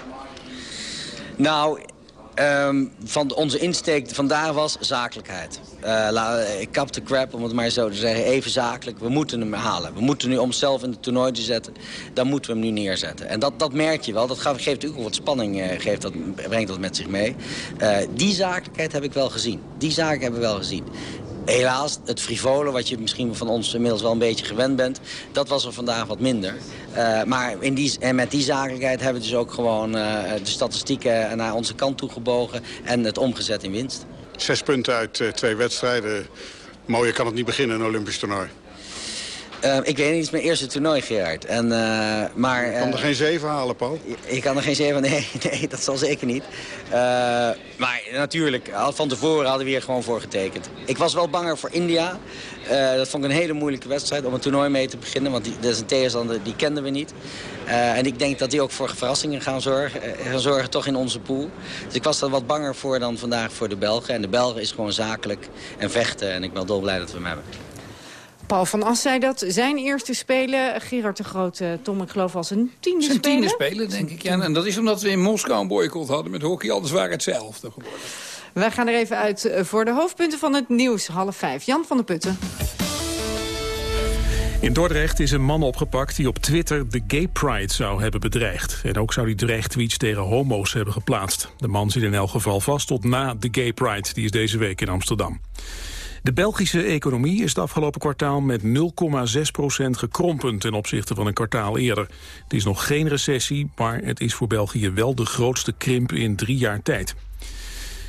Nou, Um, van onze insteek vandaag was zakelijkheid. Uh, ik kap de crap, om het maar zo te zeggen, even zakelijk. We moeten hem halen. We moeten nu, om zelf in het toernooi te zetten, dan moeten we hem nu neerzetten. En dat, dat merk je wel. Dat geeft ook wat spanning, uh, geeft dat, brengt dat met zich mee. Uh, die zakelijkheid heb ik wel gezien. Die zaken hebben we wel gezien. Helaas, het frivole, wat je misschien van ons inmiddels wel een beetje gewend bent... dat was er vandaag wat minder. Uh, maar in die, en met die zakelijkheid hebben we dus ook gewoon uh, de statistieken naar onze kant toe gebogen... en het omgezet in winst. Zes punten uit uh, twee wedstrijden. Mooier kan het niet beginnen, een Olympisch toernooi. Uh, ik weet niet, het is mijn eerste toernooi, Gerard. En, uh, maar, uh, je kan er geen zeven halen, Paul? Ik kan er geen zeven, nee, nee dat zal zeker niet. maar natuurlijk, van tevoren hadden we hier gewoon voor getekend. Ik was wel banger voor India. dat vond ik een hele moeilijke wedstrijd om een toernooi mee te beginnen. Want die, dat is een tegenstander, die kenden we niet. en ik denk dat die ook voor verrassingen gaan zorgen, gaan zorgen, toch in onze pool. Dus ik was er wat banger voor dan vandaag voor de Belgen. En de Belgen is gewoon zakelijk en vechten. En ik ben dolblij dat we hem hebben. Paul van As zei dat. Zijn eerste spelen, Gerard de Grote, Tom, ik geloof als een tiende spelen. tiende spelen, denk ik. Ja, en dat is omdat we in Moskou een boycott hadden met hockey. Anders waren hetzelfde geworden. Wij gaan er even uit eh, voor de hoofdpunten van het nieuws. Half vijf. Jan van der Putten. In Dordrecht is een man opgepakt die op Twitter de Gay Pride zou hebben bedreigd. En ook zou hij dreigtweets tegen homo's hebben geplaatst. De man zit in elk geval vast tot na de Gay Pride. Die is deze week in Amsterdam. De Belgische economie is het afgelopen kwartaal met 0,6% gekrompen ten opzichte van een kwartaal eerder. Het is nog geen recessie, maar het is voor België wel de grootste krimp in drie jaar tijd.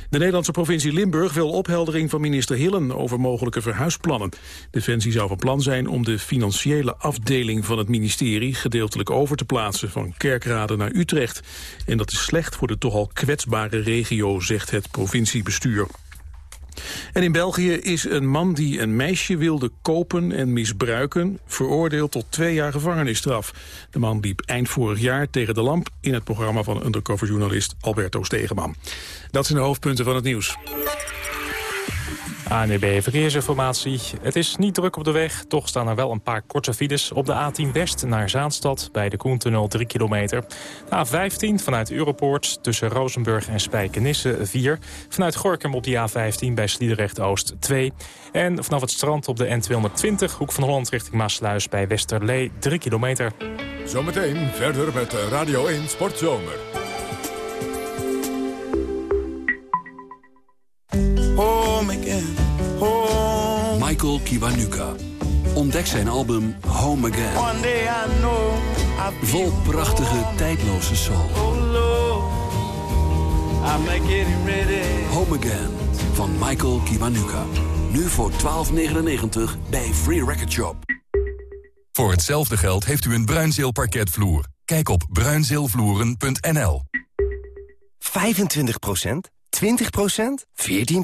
De Nederlandse provincie Limburg wil opheldering van minister Hillen over mogelijke verhuisplannen. Defensie zou van plan zijn om de financiële afdeling van het ministerie gedeeltelijk over te plaatsen van Kerkrade naar Utrecht. En dat is slecht voor de toch al kwetsbare regio, zegt het provinciebestuur. En in België is een man die een meisje wilde kopen en misbruiken... veroordeeld tot twee jaar gevangenisstraf. De man liep eind vorig jaar tegen de lamp... in het programma van undercoverjournalist Alberto Stegeman. Dat zijn de hoofdpunten van het nieuws. ANEB Verkeersinformatie. Het is niet druk op de weg, toch staan er wel een paar korte files. Op de A10 West naar Zaanstad bij de Koentunnel 3 kilometer. De A15 vanuit Europoort tussen Rozenburg en Spijkenisse 4. Vanuit Gorkum op de A15 bij Sliedrecht Oost 2. En vanaf het strand op de N220 hoek van Holland richting Maasluis bij Westerlee 3 kilometer. Zometeen verder met Radio 1 Sportzomer. Michael Kiwanuka. Ontdek zijn album Home Again. Vol prachtige, tijdloze soul. Home Again van Michael Kiwanuka. Nu voor 12,99 bij Free Record Shop. Voor hetzelfde geld heeft u een Bruinzeel parketvloer. Kijk op bruinzeelvloeren.nl 25% 20% 14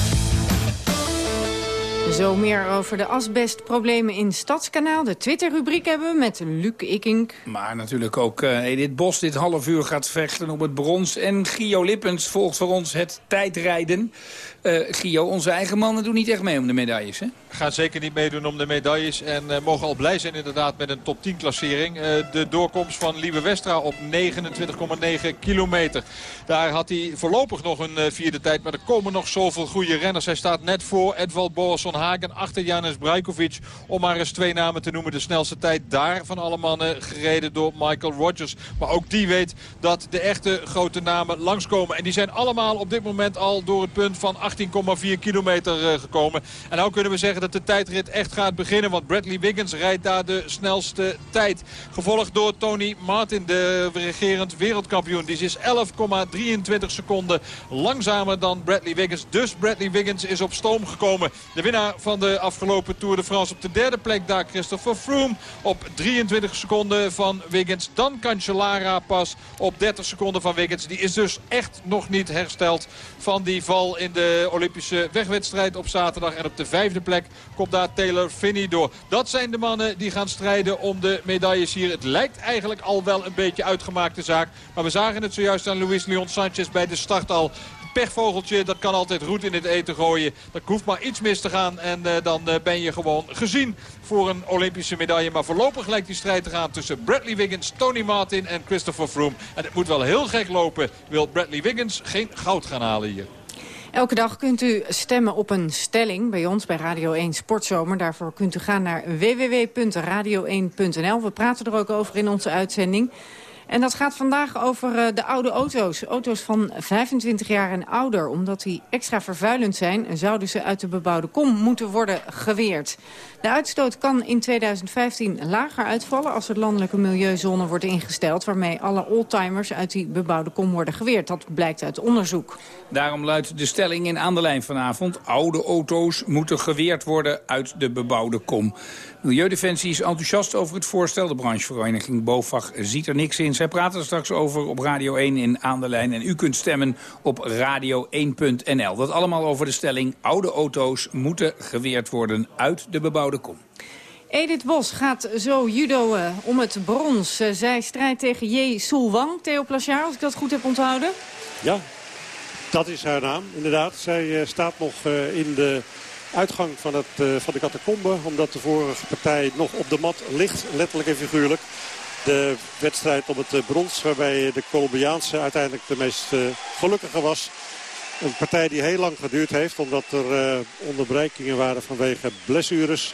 Zo meer over de asbestproblemen in Stadskanaal. De Twitter-rubriek hebben we met Luc Ikink. Maar natuurlijk ook uh, Edith Bos dit half uur gaat vechten op het brons. En Gio Lippens volgt voor ons het tijdrijden. Uh, Gio, onze eigen mannen doen niet echt mee om de medailles, hè? Gaan zeker niet meedoen om de medailles. En uh, mogen al blij zijn inderdaad met een top 10 klassering. Uh, de doorkomst van Lieve Westra op 29,9 kilometer. Daar had hij voorlopig nog een vierde tijd. Maar er komen nog zoveel goede renners. Hij staat net voor Edvald Boasson Hagen. Achter Janis Brajkovic. Om maar eens twee namen te noemen. De snelste tijd daar van alle mannen gereden door Michael Rogers. Maar ook die weet dat de echte grote namen langskomen. En die zijn allemaal op dit moment al door het punt van 18,4 kilometer gekomen. En nou kunnen we zeggen dat de tijdrit echt gaat beginnen. Want Bradley Wiggins rijdt daar de snelste tijd. Gevolgd door Tony Martin, de regerend wereldkampioen. Die is 11,23 seconden langzamer dan Bradley Wiggins. Dus Bradley Wiggins is op stoom gekomen. De winnaar van de afgelopen Tour de France op de derde plek. Daar Christopher Froome op 23 seconden van Wiggins. Dan Cancellara pas op 30 seconden van Wiggins. Die is dus echt nog niet hersteld van die val in de Olympische wegwedstrijd op zaterdag. En op de vijfde plek komt daar Taylor Finney door. Dat zijn de mannen die gaan strijden om de medailles hier. Het lijkt eigenlijk al wel een beetje uitgemaakte zaak. Maar we zagen het zojuist aan Luis Leon Sanchez bij de start al pechvogeltje, dat kan altijd roet in het eten gooien. Dat hoeft maar iets mis te gaan en uh, dan uh, ben je gewoon gezien voor een Olympische medaille. Maar voorlopig lijkt die strijd te gaan tussen Bradley Wiggins, Tony Martin en Christopher Froome. En het moet wel heel gek lopen. Wil Bradley Wiggins geen goud gaan halen hier. Elke dag kunt u stemmen op een stelling bij ons bij Radio 1 Sportzomer. Daarvoor kunt u gaan naar www.radio1.nl. We praten er ook over in onze uitzending. En dat gaat vandaag over uh, de oude auto's. Auto's van 25 jaar en ouder. Omdat die extra vervuilend zijn... zouden ze uit de bebouwde kom moeten worden geweerd. De uitstoot kan in 2015 lager uitvallen... als er landelijke milieuzone wordt ingesteld... waarmee alle oldtimers uit die bebouwde kom worden geweerd. Dat blijkt uit onderzoek. Daarom luidt de stelling in aan de lijn vanavond. Oude auto's moeten geweerd worden uit de bebouwde kom. Milieudefensie is enthousiast over het voorstel. De branchevereniging BOVAG ziet er niks in. Zij praten er straks over op Radio 1 in Aan de Lijn. En u kunt stemmen op radio1.nl. Dat allemaal over de stelling... oude auto's moeten geweerd worden uit de bebouwde kom. Edith Bos gaat zo judoën om het brons. Zij strijdt tegen J. Soel Wang. Theo Plachard, als ik dat goed heb onthouden. Ja, dat is haar naam, inderdaad. Zij uh, staat nog uh, in de uitgang van, het, uh, van de catacombe. Omdat de vorige partij nog op de mat ligt, letterlijk en figuurlijk. De wedstrijd om het brons, waarbij de Colombiaanse uiteindelijk de meest gelukkige was. Een partij die heel lang geduurd heeft, omdat er onderbrekingen waren vanwege blessures.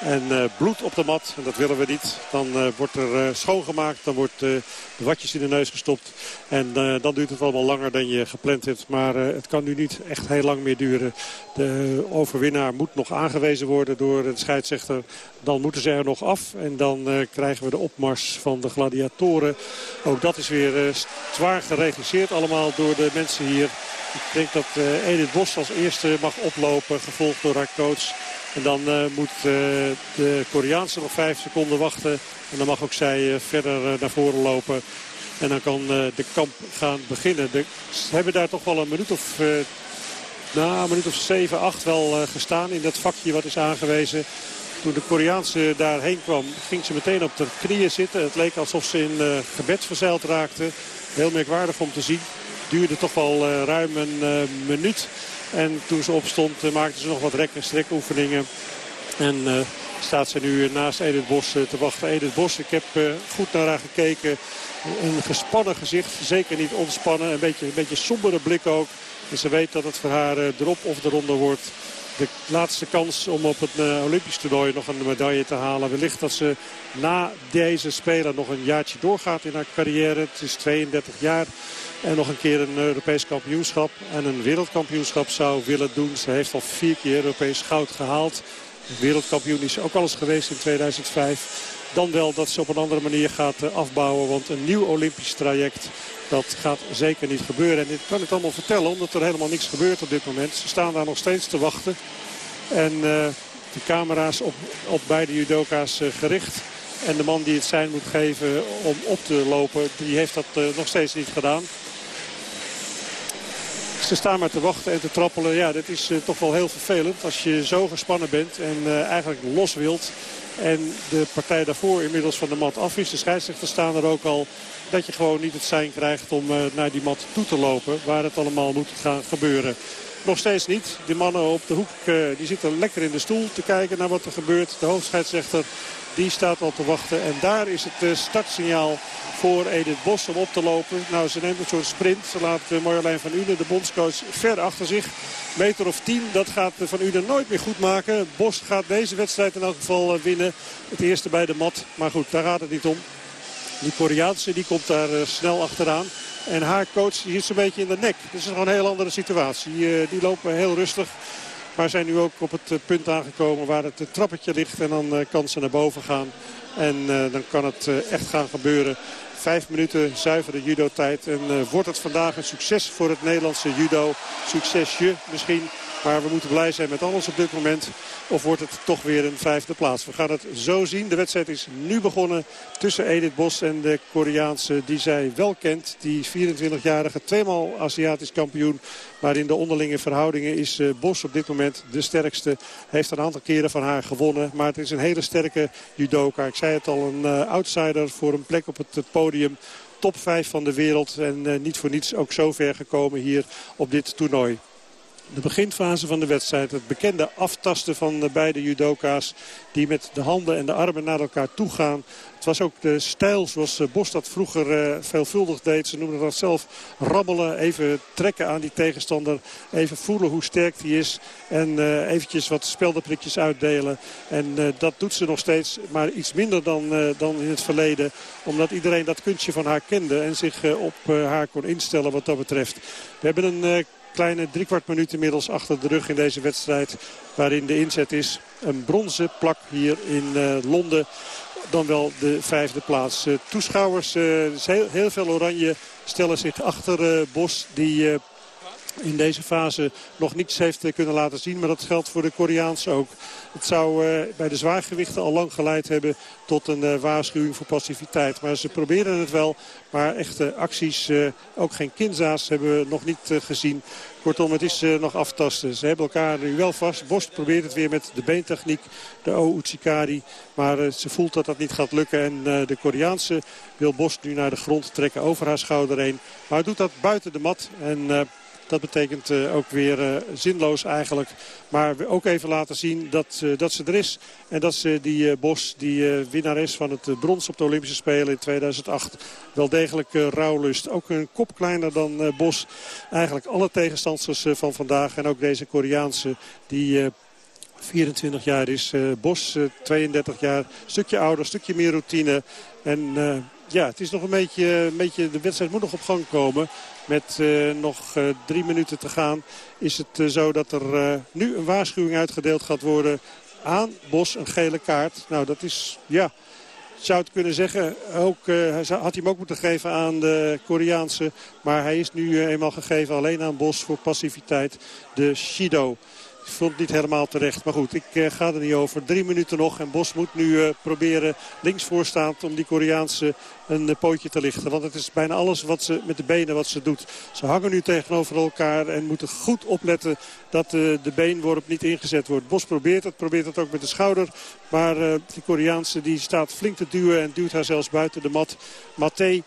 En uh, bloed op de mat, en dat willen we niet. Dan uh, wordt er uh, schoongemaakt, dan wordt de watjes in de neus gestopt. En dan duurt het allemaal langer dan je gepland hebt. Maar het kan nu niet echt heel lang meer duren. De overwinnaar moet nog aangewezen worden door de scheidsrechter. Dan moeten ze er nog af. En dan krijgen we de opmars van de gladiatoren. Ook dat is weer zwaar geregisseerd allemaal door de mensen hier. Ik denk dat Edith Bos als eerste mag oplopen, gevolgd door haar coach... En dan uh, moet uh, de Koreaanse nog vijf seconden wachten. En dan mag ook zij uh, verder naar voren lopen. En dan kan de kamp gaan beginnen. De, ze hebben daar toch wel een minuut of, nou, een minuut of 7, 8 wel gestaan in dat vakje wat is aangewezen. Toen de Koreaanse daarheen kwam, ging ze meteen op de knieën zitten. Het leek alsof ze in gebed verzeild raakte. Heel merkwaardig om te zien. Duurde toch wel ruim een minuut. En toen ze opstond uh, maakte ze nog wat rek- en strekoefeningen. En uh, staat ze nu naast Edith Bos te wachten. Edith Bos, ik heb goed naar haar gekeken. Een gespannen gezicht, zeker niet ontspannen. Een beetje, een beetje sombere blik ook. En ze weet dat het voor haar erop of eronder wordt de laatste kans om op het Olympisch toernooi nog een medaille te halen. Wellicht dat ze na deze speler nog een jaartje doorgaat in haar carrière. Het is 32 jaar. En nog een keer een Europees kampioenschap en een wereldkampioenschap zou willen doen. Ze heeft al vier keer Europees goud gehaald. Wereldkampioen is ook al eens geweest in 2005. Dan wel dat ze op een andere manier gaat eh, afbouwen. Want een nieuw Olympisch traject dat gaat zeker niet gebeuren. En dit kan ik allemaal vertellen omdat er helemaal niks gebeurt op dit moment. Ze staan daar nog steeds te wachten. En uh, de camera's op, op beide judoka's uh, gericht. En de man die het zijn moet geven om op te lopen, die heeft dat nog steeds niet gedaan. Ze staan maar te wachten en te trappelen. Ja, dit is toch wel heel vervelend als je zo gespannen bent en eigenlijk los wilt. En de partij daarvoor inmiddels van de mat af is. De scheidsrechters staan er ook al dat je gewoon niet het zijn krijgt om uh, naar die mat toe te lopen. Waar het allemaal moet gaan gebeuren. Nog steeds niet. Die mannen op de hoek die zitten lekker in de stoel te kijken naar wat er gebeurt. De hoofdscheidsrechter die staat al te wachten. En daar is het uh, startsignaal voor Edith Bos om op te lopen. Nou, ze neemt een soort sprint. Ze laat Marjolein van Uden, de bondscoach, ver achter zich. Meter of tien, dat gaat Van Uden nooit meer goed maken. Bos gaat deze wedstrijd in elk geval winnen. Het eerste bij de mat. Maar goed, daar gaat het niet om. Die Koreaanse die komt daar snel achteraan. En haar coach die is een beetje in de nek. Dat is gewoon een heel andere situatie. Die lopen heel rustig. Maar zijn nu ook op het uh, punt aangekomen waar het trappetje ligt. En dan kan ze naar boven gaan. En dan kan het echt gaan gebeuren. Vijf minuten zuivere judo-tijd. En wordt het vandaag een succes voor het Nederlandse judo. Succesje misschien. Maar we moeten blij zijn met alles op dit moment. Of wordt het toch weer een vijfde plaats? We gaan het zo zien. De wedstrijd is nu begonnen tussen Edith Bos en de Koreaanse die zij wel kent. Die 24-jarige, tweemaal Aziatisch kampioen. Maar in de onderlinge verhoudingen is eh, Bos op dit moment de sterkste. Heeft een aantal keren van haar gewonnen. Maar het is een hele sterke judoka. Ik zei het al, een uh, outsider voor een plek op het podium top 5 van de wereld. En uh, niet voor niets ook zo ver gekomen hier op dit toernooi de beginfase van de wedstrijd. Het bekende aftasten van de beide judoka's die met de handen en de armen naar elkaar toe gaan. Het was ook de stijl zoals eh, Bos dat vroeger uh, veelvuldig deed. Ze noemden dat zelf rabbelen. Even trekken aan die tegenstander. Even voelen hoe sterk die is. En uh, eventjes wat speldenprikjes uitdelen. En dat doet ze nog steeds. Maar iets minder dan, dan in het verleden. Omdat iedereen dat kunstje van haar kende. En zich op haar kon instellen wat dat betreft. We hebben een kleine driekwart minuut inmiddels achter de rug in deze wedstrijd. Waarin de inzet is een bronzen plak hier in uh, Londen. Dan wel de vijfde plaats. Uh, toeschouwers, uh, heel, heel, veel oranje stellen zich achter Bos. Die in deze fase nog niets heeft kunnen laten zien. Maar dat geldt voor de Koreaanse ook. Het zou uh, bij de zwaargewichten al lang geleid hebben tot een uh, waarschuwing voor passiviteit. Maar ze proberen het wel. Maar echte acties, ook geen kinza's, hebben we nog niet gezien. Kortom, het is nog aftasten. Ze hebben elkaar nu wel vast. Borst probeert het weer met de beentechniek, de O-Uchikari. Maar ze voelt dat dat niet gaat lukken. En de Koreaanse wil Borst nu naar de grond trekken over haar schouder heen. Maar doet dat buiten de mat. En dat betekent uh, ook weer uh, zinloos eigenlijk. Maar ook even laten zien dat, uh, dat ze er is. En dat ze die Bos, die winnares van het brons op de Olympische Spelen in 2008... wel degelijk rouwlust. Ook een kop kleiner dan Bos. Eigenlijk alle tegenstanders van vandaag. En ook deze Koreaanse die... 24 jaar is Bos, 32 jaar, stukje ouder, stukje meer routine. En ja, het is nog een beetje, een beetje, de wedstrijd moet nog op gang komen. Met uh, nog uh, drie minuten te gaan is het uh, zo dat er nu een waarschuwing uitgedeeld gaat worden aan Bos. Een gele kaart. Nou, dat is, ja, zou het kunnen zeggen. Ook, had hij hem ook moeten geven aan de Koreaanse. Maar hij is nu eenmaal gegeven alleen aan Bos voor passiviteit. De Shido. Het niet helemaal terecht. Maar goed, ik uh, ga er niet over. Drie minuten nog. En Bos moet nu uh, proberen links voorstaand om die Koreaanse een uh, pootje te lichten. Want het is bijna alles wat ze met de benen wat ze doet. Ze hangen nu tegenover elkaar en moeten goed opletten dat de beenworp niet ingezet wordt. Bos probeert het, probeert het ook met de schouder. Maar die Koreaanse die staat flink te duwen en duwt haar zelfs buiten de mat. Maté.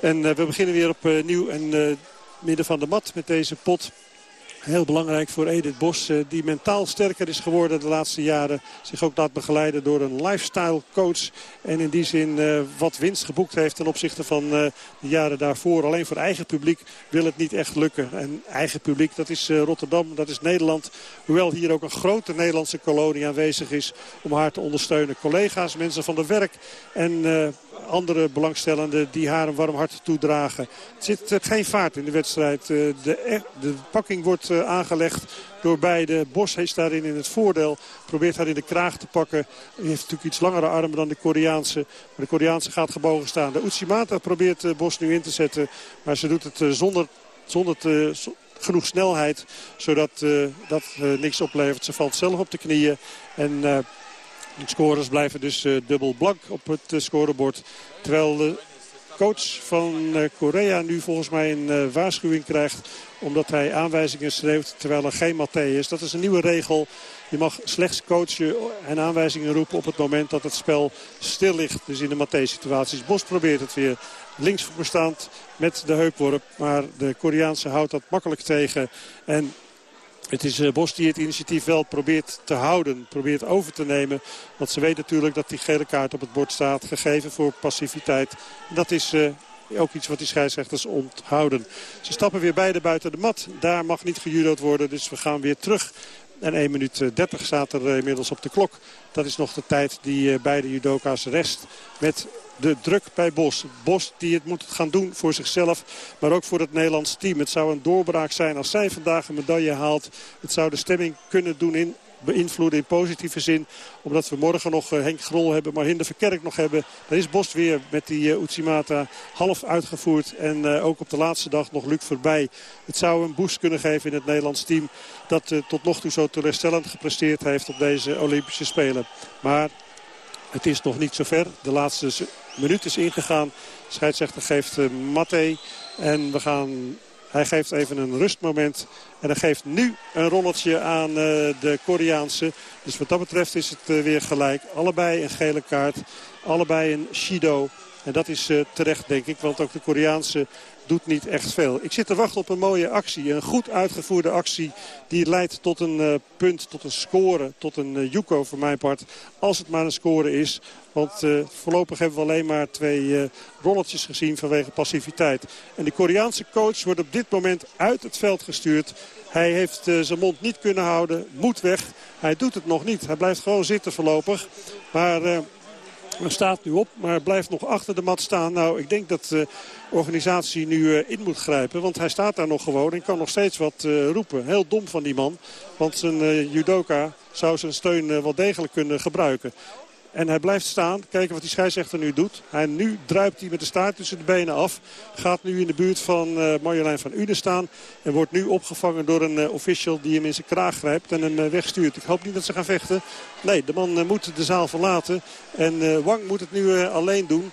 En we beginnen weer opnieuw en midden van de mat met deze pot. Heel belangrijk voor Edith Bos, eh, die mentaal sterker is geworden de laatste jaren. Zich ook laat begeleiden door een lifestyle coach. En in die zin uh, wat winst geboekt heeft ten opzichte van uh, de jaren daarvoor. Alleen voor eigen publiek wil het niet echt lukken. En eigen publiek, dat is Rotterdam, dat is Nederland. Hoewel hier ook een grote Nederlandse kolonie aanwezig is om haar te ondersteunen. Collega's, mensen van de werk en andere belangstellenden die haar een warm hart toedragen. Er zit geen vaart in de wedstrijd. de, de pakking wordt eh, aangelegd door beide. Bos is daarin in het voordeel. Probeert haar in de kraag te pakken. Hij heeft natuurlijk iets langere armen dan de Koreaanse. Maar de Koreaanse gaat gebogen staan. De Utsimata probeert eh, Bos nu in te zetten. Maar ze doet het eh, zonder, zonder genoeg snelheid. Zodat dat niks oplevert. Ze valt zelf op de knieën. En... de scorers blijven dus dubbel blank op het scorebord. Terwijl de coach van Korea nu volgens mij een waarschuwing krijgt omdat hij aanwijzingen schreeuwt terwijl er geen maté is. Dat is een nieuwe regel. Je mag slechts coachen en aanwijzingen roepen op het moment dat het spel stil ligt. Dus in de maté-situaties. Bos probeert het weer links voorstaand met de heupworp. Maar de Koreaanse houdt dat makkelijk tegen. En het is eh, Bos die het initiatief wel probeert te houden, probeert over te nemen. Want ze weet natuurlijk dat die gele kaart op het bord staat, gegeven voor passiviteit. Dat is uh, ook iets wat die scheidsrechters onthouden. Ze stappen weer beide buiten de mat. Daar mag niet gejudood worden, dus we gaan weer terug. En 1 minuut 30 eh, staat er eh, inmiddels op de klok. Dat is nog de tijd die eh, beide judoka's rest met de druk bij Bos. Bos die het moet gaan doen voor zichzelf, maar ook voor het Nederlands team. Het zou een doorbraak zijn als zij vandaag een medaille haalt. Het zou de stemming kunnen doen in beïnvloeden in positieve zin. Omdat we morgen nog eh, Henk Grol hebben, maar Hinder Verkerk nog hebben. Dan is Bos weer met die uh, Utsimata half uitgevoerd. En uh, ook op de laatste dag nog Luc voorbij. Het zou een boost kunnen geven in het Nederlands team. Dat tot nog toe zo teleurstellend gepresteerd heeft op deze Olympische Spelen. Maar het is nog niet zo ver. De laatste minuut is ingegaan. De scheidsrechter geeft Matte. En we gaan hij geeft even een rustmoment. En hij geeft nu een rolletje aan uh, de Koreaanse. Dus wat dat betreft is het uh, weer gelijk. Allebei een gele kaart. Allebei een Shido. En dat is uh, terecht, denk ik. Want ook de Koreaanse doet niet echt veel. Ik zit te wachten op een mooie actie. Een goed uitgevoerde actie die leidt tot een uh, punt, tot een score, tot een uh, voor mijn part. Als het maar een score is. Want voorlopig hebben we alleen maar twee rolletjes gezien vanwege passiviteit. En de Koreaanse coach wordt op dit moment uit het veld gestuurd. Hij heeft zijn mond niet kunnen houden, moet weg. Hij doet het nog niet. Hij blijft gewoon zitten voorlopig. Maar hij staat nu op, maar blijft nog achter de mat staan. Nou, ik denk dat de organisatie nu in moet grijpen. Want hij staat daar nog gewoon en kan nog steeds wat roepen. Heel dom van die man. Want zijn judoka zou zijn steun wel degelijk kunnen gebruiken. En hij blijft staan. Kijken wat die scheidsrechter nu doet. Hij, nu druipt hij met de staart tussen de benen af. Gaat nu in de buurt van uh, Marjolein van Uden staan. En wordt nu opgevangen door een uh, official die hem in zijn kraag grijpt en hem uh, wegstuurt. Ik hoop niet dat ze gaan vechten. Nee, de man moet de zaal verlaten. En Wang moet het nu alleen doen.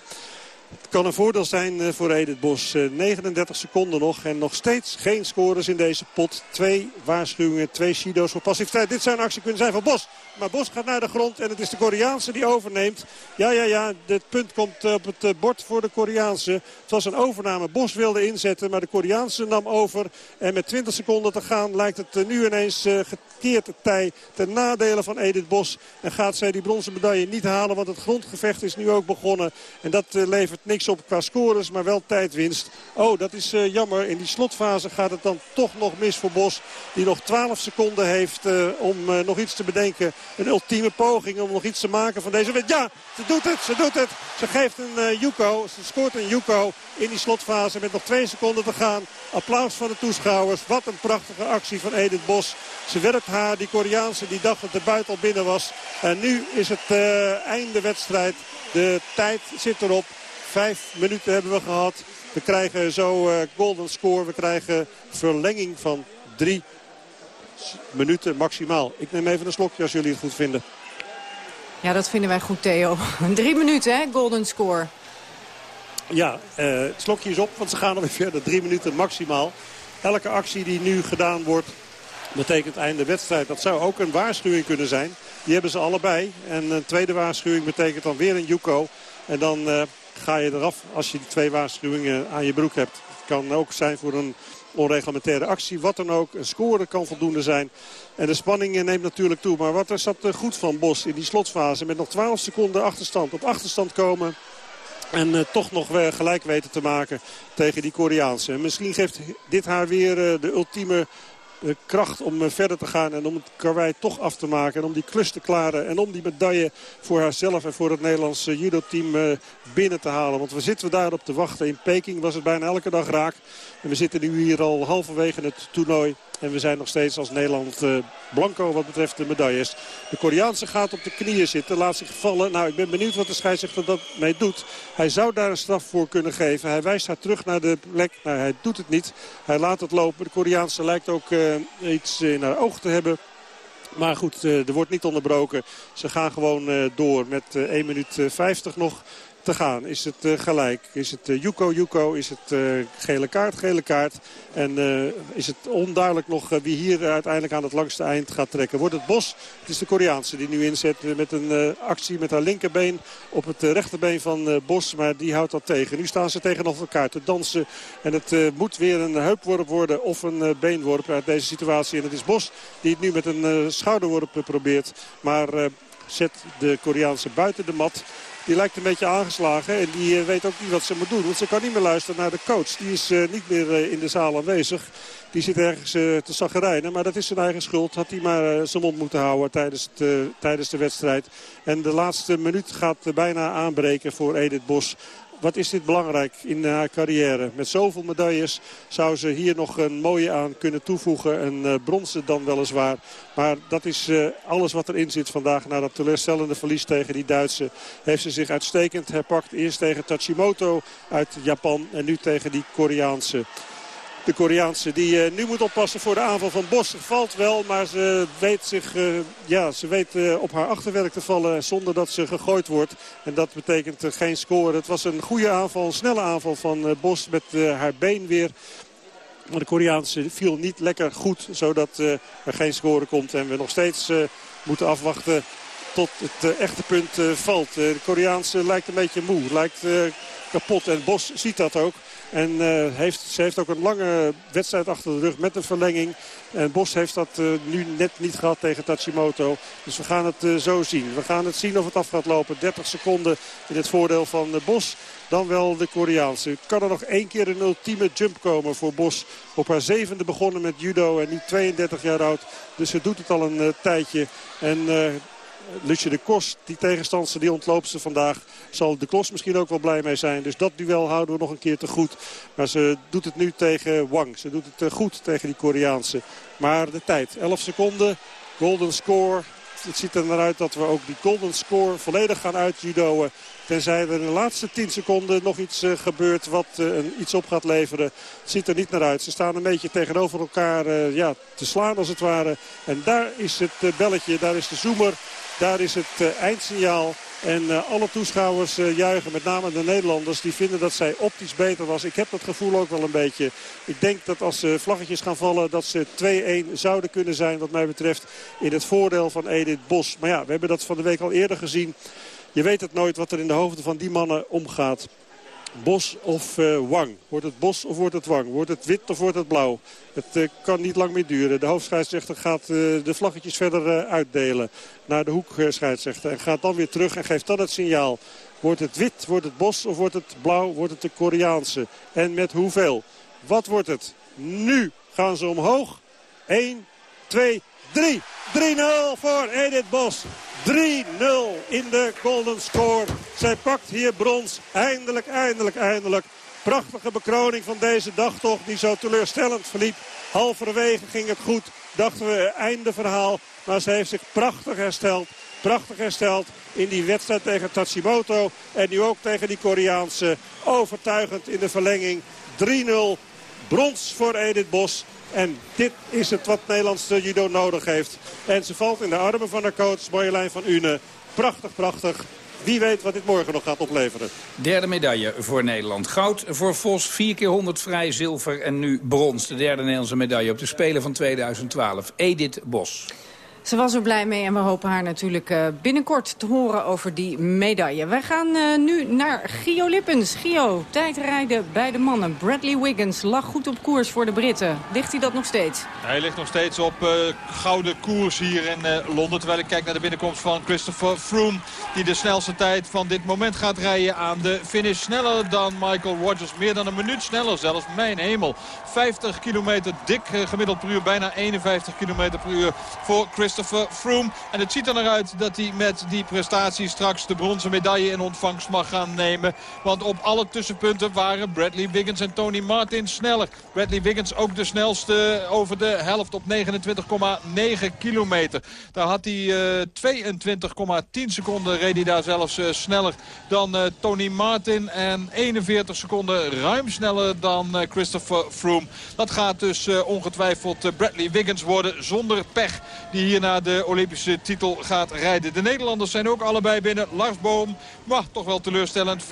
Het kan een voordeel zijn voor Edith Bos. 39 seconden nog en nog steeds geen scores in deze pot. Twee waarschuwingen, twee Shido's voor passiviteit. Dit zou een actie kunnen zijn van Bos. Maar Bos gaat naar de grond en het is de Koreaanse die overneemt. Ja, ja, ja, het punt komt op het eh, bord voor de Koreaanse. Het was een overname. Bos wilde inzetten, maar de Koreaanse nam over. En met 20 seconden te gaan lijkt het eh, nu ineens gekeerd tij ten nadele van Edith Bos. En gaat zij die bronzen medaille niet halen, want het grondgevecht is nu ook begonnen. En dat levert niks op qua scores, maar wel tijdwinst. Oh, dat is uh, jammer. In die slotfase gaat het dan toch nog mis voor Bos. Die nog 12 seconden heeft om nog iets te bedenken een ultieme poging om nog iets te maken van deze wedstrijd. Ja, ze doet het, ze doet het. Ze geeft een Yuko, ze scoort een Yuko in die slotfase met nog twee seconden te gaan. Applaus van de toeschouwers. Wat een prachtige actie van Edith Bos. Ze werpt haar, die Koreaanse, die dacht dat de buiten al binnen was. En nu is het einde wedstrijd. De tijd zit erop. Vijf minuten hebben we gehad. We krijgen zo uh, golden score. We krijgen verlenging van drie minuten maximaal. Ik neem even een slokje als jullie het goed vinden. Ja, dat vinden wij goed, Theo. Drie minuten, hè, golden score. Ja, uh, het slokje is op, want ze gaan alweer verder. Drie minuten maximaal. Elke actie die nu gedaan wordt, betekent einde wedstrijd. Dat zou ook een waarschuwing kunnen zijn. Die hebben ze allebei. En een tweede waarschuwing betekent dan weer een Yuko. En dan uh, ga je eraf als je die twee waarschuwingen aan je broek hebt. kan ook zijn voor een onreglementaire actie. Wat dan ook, een score kan voldoende zijn. En de spanning neemt natuurlijk toe. Maar wat er zat goed van Bos in die slotfase. Met nog 12 seconden achterstand. Op achterstand komen en uh, toch nog gelijk weten te maken tegen die Koreaanse. misschien geeft dit haar weer uh, de ultieme kracht om verder te gaan. En om het karwei toch af te maken. En om die klus te klaren. En om die medaille voor haarzelf en voor het Nederlandse judo-team binnen te halen. Want we zitten daarop te wachten. In Peking was het bijna elke dag raak. En we zitten nu hier al halverwege het toernooi. En we zijn nog steeds als Nederland uh, blanco wat betreft de medailles. De Koreaanse gaat op de knieën zitten, laat zich vallen. Nou, ik ben benieuwd wat de scheidsrechter dat mee doet. Hij zou daar een straf voor kunnen geven. Hij wijst haar terug naar de plek. Nou, hij doet het niet. Hij laat het lopen. De Koreaanse lijkt ook uh, iets in haar oog te hebben. Maar goed, uh, er wordt niet onderbroken. Ze gaan gewoon door met uh, 1 minuut 50 nog te gaan. Is het uh, gelijk? Is het uh, Yuko Yuko? Is het uh, gele kaart? Gele kaart. En is het onduidelijk nog wie hier uiteindelijk aan het langste eind gaat trekken. Wordt het Bos? Het is de Koreaanse die nu inzet met een actie met haar linkerbeen op het rechterbeen van Bos. Maar die houdt dat tegen. Nu staan ze tegenover elkaar te dansen. En het moet weer een heupworp worden of een beenworp uit deze situatie. En het is Bos die het nu met een schouderworp probeert. Maar zet de Koreaanse buiten de mat. Die lijkt een beetje aangeslagen en die eh, weet ook niet wat ze moet doen. Want ze kan niet meer luisteren naar de coach. Die is uh, niet meer uh, in de zaal aanwezig. Die zit ergens te zaggerijnen. Maar dat is zijn eigen schuld. Had hij maar zijn mond moeten houden tijdens, het, tijdens de wedstrijd. En de laatste minuut gaat bijna aanbreken voor Edith Bos wat is dit belangrijk in haar carrière. Met zoveel medailles zou ze hier nog een mooie aan kunnen toevoegen. Een uh, bronzen dan weliswaar. Maar dat is uh, alles wat erin zit vandaag. Na dat teleurstellende verlies tegen die Duitse heeft ze zich uitstekend herpakt. Eerst tegen Tachimoto uit Japan en nu tegen die Koreaanse. De Koreaanse die uh, nu moet oppassen voor de aanval van Bos. Ze valt wel, maar ze weet, zich, uh, ja, ze weet uh, op haar achterwerk te vallen zonder dat ze gegooid wordt. En dat betekent geen score. Het was een goede aanval, een snelle aanval van Bos met haar been weer. Maar de Koreaanse viel niet lekker goed, zodat er geen score komt. En we nog steeds moeten afwachten tot het echte punt valt. de Koreaanse lijkt een beetje moe, lijkt kapot. En Bos ziet dat ook. En uh, heeft, ze heeft ook een lange wedstrijd achter de rug met een verlenging. En Bos heeft dat uh, nu net niet gehad tegen Tachimoto. Dus we gaan het uh, zo zien. We gaan het zien of het af gaat lopen. 30 seconden in het voordeel van Bos. Dan wel de Koreaanse. Kan er nog één keer een ultieme jump komen voor Bos. Op haar zevende begonnen met judo en niet 32 jaar oud. Dus ze doet het al een tijdje. En Lusje de Kos, die tegenstander, die ontloopt ze vandaag. Zal de Klos misschien ook wel blij mee zijn. Dus dat duel houden we nog een keer te goed. Maar ze doet het nu tegen Wang. Ze doet het te goed tegen die Koreaanse. Maar de tijd, 11 seconden, golden score. Het ziet er naar uit dat we ook die golden score volledig gaan uitjudoen. Tenzij er in de laatste 10 seconden nog iets uh, gebeurt wat uh, iets op gaat leveren. Het ziet er niet naar uit. Ze staan een beetje tegenover elkaar ja, te slaan als het ware. En daar is het belletje, daar is de zoemer. Daar is het uh, eindsignaal. En uh, alle toeschouwers uh, juichen, met name de Nederlanders, die vinden dat zij optisch beter was. Ik heb dat gevoel ook wel een beetje. Ik denk dat als ze vlaggetjes gaan vallen, dat ze 2-1 zouden kunnen zijn, wat mij betreft, in het voordeel van Edith Bos. Maar ja, we hebben dat van de week al eerder gezien. Je weet het nooit wat er in de hoofden van die mannen omgaat. Bos of uh, Wang? Wordt het Bos of wordt het Wang? Wordt het wit of wordt het blauw? Het uh, kan niet lang meer duren. De hoofdscheidsrechter gaat uh, de vlaggetjes verder uitdelen naar de hoekscheidsrechter. En gaat dan weer terug en geeft dan het signaal. Wordt het wit, wordt het Bos of wordt het blauw, wordt het de Koreaanse? En met hoeveel? Wat wordt het? Nu gaan ze omhoog. 1, 2, 3. 3-0 voor Edith Bos. 3-0 in de golden score. Zij pakt hier brons. Eindelijk, eindelijk, eindelijk. Prachtige bekroning van deze dagtocht die zo teleurstellend verliep. Halverwege ging het goed. Dachten we einde verhaal. Maar ze heeft zich prachtig hersteld. Prachtig hersteld in die wedstrijd tegen Tatsimoto. En nu ook tegen die Koreaanse. Overtuigend in de verlenging. 3-0. Brons voor Edith Bos. En dit is het wat Nederlandse judo nodig heeft. En ze valt in de armen van haar coach Marjolein van Une. Prachtig, prachtig. Wie weet wat dit morgen nog gaat opleveren. Derde medaille voor Nederland. Goud voor Vos, 4 keer 100 vrij, zilver en nu brons. De derde Nederlandse medaille op de Spelen van 2012. Edith Bos. Ze was er blij mee en we hopen haar natuurlijk uh, binnenkort te horen over die medaille. Wij gaan uh, nu naar Gio Lippens. Gio, tijdrijden bij de mannen. Bradley Wiggins lag goed op koers voor de Britten. Ligt hij dat nog steeds? Hij ligt nog steeds op uh, gouden koers hier in Londen. Terwijl ik kijk naar de binnenkomst van Christopher Froome. Die de snelste tijd van dit moment gaat rijden aan de finish. Sneller dan Michael Rogers. Meer dan een minuut sneller zelfs. Mijn hemel. 50 kilometer dik gemiddeld per uur. Bijna 51 kilometer per uur voor Christopher Froome. En het ziet er naar uit dat hij met die prestatie straks de bronzen medaille in ontvangst mag gaan nemen. Want op alle tussenpunten waren Bradley Wiggins en Tony Martin sneller. Bradley Wiggins ook de snelste over de helft op 29,9 kilometer. Daar had hij uh, 22,10 seconden reed hij daar zelfs uh, sneller dan uh, Tony Martin. En 41 seconden ruim sneller dan Christopher Froome. Dat gaat dus ongetwijfeld Bradley Wiggins worden zonder pech. Die hier naar de Olympische titel gaat rijden. De Nederlanders zijn ook allebei binnen. Lars Boom, maar toch wel teleurstellend. 55-30.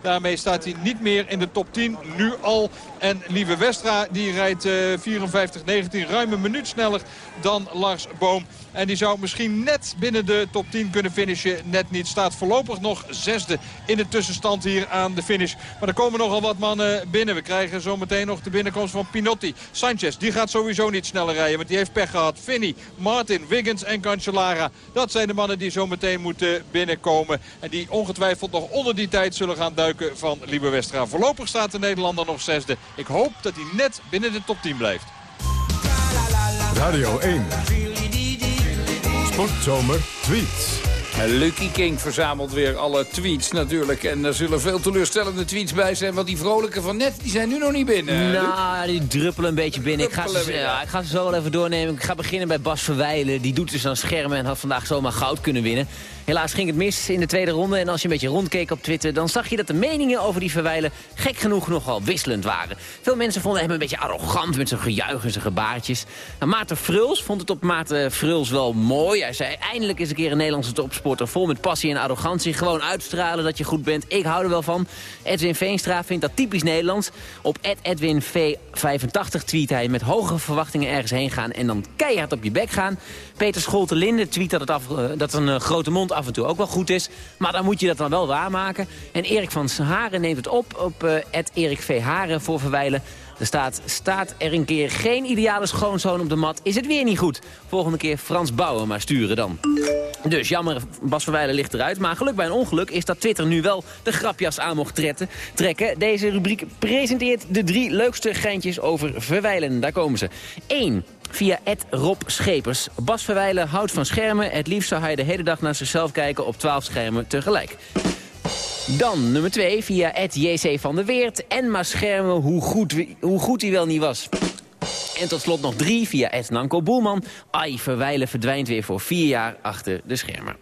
Daarmee staat hij niet meer in de top 10. Nu al. En Lieve Westra die rijdt 54-19. Ruim een minuut sneller dan Lars Boom. En die zou misschien net binnen de top 10 kunnen finishen. Net niet. Staat voorlopig nog zesde in de tussenstand hier aan de finish. Maar er komen nogal wat mannen binnen. We krijgen zometeen nog de binnenkomst van Pinotti. Sanchez, die gaat sowieso niet sneller rijden. Want die heeft pech gehad. Finney, Martin, Wiggins en Cancellara. Dat zijn de mannen die zometeen moeten binnenkomen. En die ongetwijfeld nog onder die tijd zullen gaan duiken van Liebe Westra. Voorlopig staat de Nederlander nog zesde. Ik hoop dat hij net binnen de top 10 blijft. Radio 1. Sportzomer tweets. Lucky King verzamelt weer alle tweets natuurlijk. En er zullen veel teleurstellende tweets bij zijn. Want die vrolijke van net, die zijn nu nog niet binnen. Nou, die druppelen een beetje binnen. Ik ga, ze, ja, ik ga ze zo wel even doornemen. Ik ga beginnen bij Bas Verwijlen. Die doet dus aan schermen en had vandaag zomaar goud kunnen winnen. Helaas ging het mis in de tweede ronde. En als je een beetje rondkeek op Twitter... dan zag je dat de meningen over die Verwijlen gek genoeg nogal wisselend waren. Veel mensen vonden hem een beetje arrogant met zijn gejuich en zijn gebaartjes. Nou, Maarten Fruls vond het op Maarten Fruls wel mooi. Hij zei, eindelijk is een keer een Nederlandse topsporter... vol met passie en arrogantie. Gewoon uitstralen dat je goed bent. Ik hou er wel van. Edwin Veenstra vindt dat typisch Nederlands. Op EdwinV85 tweet hij met hoge verwachtingen ergens heen gaan... en dan keihard op je bek gaan. Peter Scholte-Linde tweet dat, het af, dat een grote mond af en toe ook wel goed is. Maar dan moet je dat dan wel waarmaken. En Erik van Haren neemt het op op uh, Erik V. Haren voor Verwijlen. Er staat, staat er een keer geen ideale schoonzoon op de mat, is het weer niet goed. Volgende keer Frans Bouwen maar sturen dan. Dus jammer, Bas Verwijlen ligt eruit. Maar geluk bij een ongeluk is dat Twitter nu wel de grapjas aan mocht trekken. Deze rubriek presenteert de drie leukste geintjes over Verwijlen. Daar komen ze. 1 via Rob Schepers. Bas Verwijlen houdt van schermen. Het liefst zou hij de hele dag naar zichzelf kijken op 12 schermen tegelijk. Dan nummer 2 via JC van der Weert. En maar schermen hoe goed, hoe goed hij wel niet was. En tot slot nog drie via Nanko Boelman. Ai, Verwijlen verdwijnt weer voor vier jaar achter de schermen.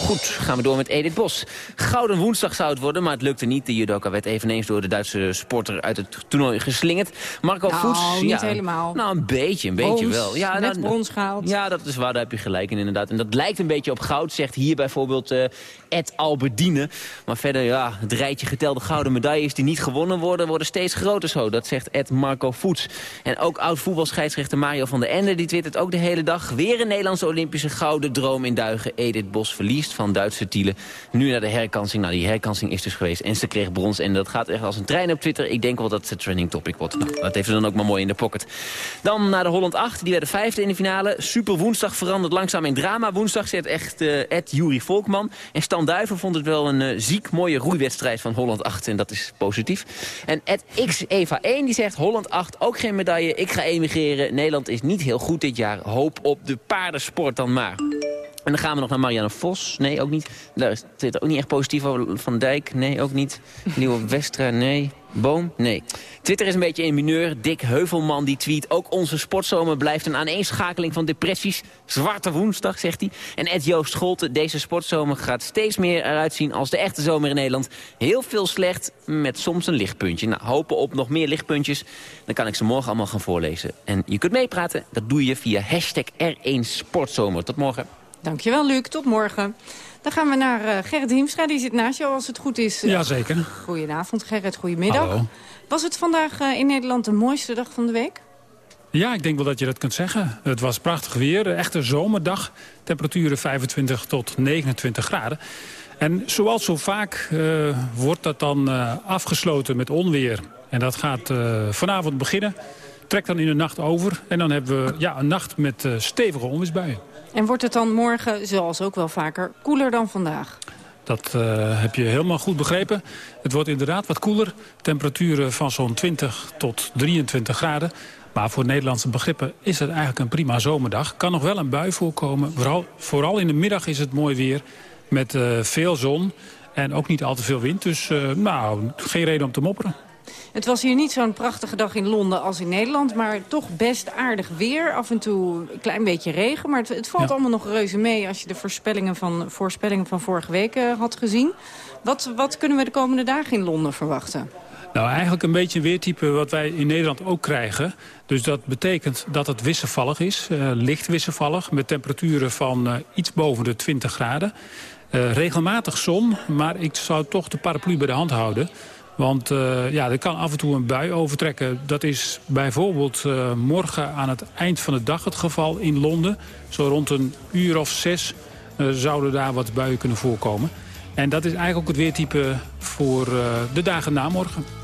Goed, gaan we door met Edith Bos. Gouden woensdag zou het worden, maar het lukte niet. De judoka werd eveneens door de Duitse sporter uit het toernooi geslingerd. Marco nou, Voets... niet helemaal. Nou, een beetje, een beetje wel. Ja, net nou, brons gehaald. Ja, dat is waar, daar heb je gelijk in inderdaad. En dat lijkt een beetje op goud, zegt hier bijvoorbeeld uh, Ed Albertine. Maar verder, ja, het rijtje getelde gouden medailles die niet gewonnen worden... worden steeds groter zo, dat zegt Ed Marco Voets. En ook oud-voetbalscheidsrechter Mario van der Ende... die twittert ook de hele dag. Weer een Nederlandse Olympische gouden droom in Duigen. Edith Bos verliest van Duitse Tielen. Nu naar de herkansing. Nou, die herkansing is dus geweest. En ze kreeg brons. En dat gaat echt als een trein op Twitter. Ik denk wel dat het trending topic wordt. Dat heeft ze dan ook maar mooi in de pocket. Dan naar de Holland 8. Die werden vijfde in de finale. Super woensdag verandert langzaam in drama. Woensdag zit echt uh, Ed Jury Volkman. En Stan Duiven vond het wel een uh, ziek mooie roeiwedstrijd van Holland 8. En dat is positief. En Ed X Eva 1 die zegt Holland 8 ook geen medaille. Ik ga emigreren. Nederland is niet heel goed dit jaar. Hoop op de paardensport dan maar. En dan gaan we nog naar Marianne Vos. Nee, ook niet. Daar zit er ook niet echt positief over. Van Dijk, nee, ook niet. Nieuwe Westra, nee. Boom, nee. Twitter is een beetje in mineur. Dick Heuvelman die tweet... ook onze sportzomer blijft een aaneenschakeling van depressies. Zwarte woensdag, zegt hij. En Ed Joost Scholte, deze sportzomer gaat steeds meer eruit zien... als de echte zomer in Nederland. Heel veel slecht, met soms een lichtpuntje. Nou, hopen op nog meer lichtpuntjes. Dan kan ik ze morgen allemaal gaan voorlezen. En je kunt meepraten, dat doe je via hashtag R1 Sportzomer. Tot morgen. Dankjewel, Luc. Tot morgen. Dan gaan we naar uh, Gerrit Hiemstra. Die zit naast jou als het goed is. Uh, Jazeker. Goedenavond, Gerrit. Goedemiddag. Hallo. Was het vandaag uh, in Nederland de mooiste dag van de week? Ja, ik denk wel dat je dat kunt zeggen. Het was prachtig weer, echt een zomerdag. Temperaturen 25 tot 29 graden. En zoals zo vaak uh, wordt dat dan uh, afgesloten met onweer. En dat gaat uh, vanavond beginnen. Trekt dan in de nacht over. En dan hebben we ja, een nacht met stevige onweersbuien. En wordt het dan morgen, zoals ook wel vaker, koeler dan vandaag? Dat uh, heb je helemaal goed begrepen. Het wordt inderdaad wat koeler. Temperaturen van zo'n 20 tot 23 graden. Maar voor Nederlandse begrippen is het eigenlijk een prima zomerdag. Kan nog wel een bui voorkomen. Vooral, vooral in de middag is het mooi weer met uh, veel zon. En ook niet al te veel wind. Dus uh, nou, geen reden om te mopperen. Het was hier niet zo'n prachtige dag in Londen als in Nederland... maar toch best aardig weer. Af en toe een klein beetje regen. Maar het, het valt ja. allemaal nog reuze mee... als je de voorspellingen van, voorspellingen van vorige week uh, had gezien. Wat, wat kunnen we de komende dagen in Londen verwachten? Nou, eigenlijk een beetje een weertype wat wij in Nederland ook krijgen. Dus dat betekent dat het wisselvallig is, uh, licht wisselvallig... met temperaturen van uh, iets boven de 20 graden. Uh, regelmatig zon, maar ik zou toch de paraplu bij de hand houden... Want uh, ja, er kan af en toe een bui overtrekken. Dat is bijvoorbeeld uh, morgen aan het eind van de dag het geval in Londen. Zo rond een uur of zes uh, zouden daar wat buien kunnen voorkomen. En dat is eigenlijk ook het weertype voor de dagen na morgen.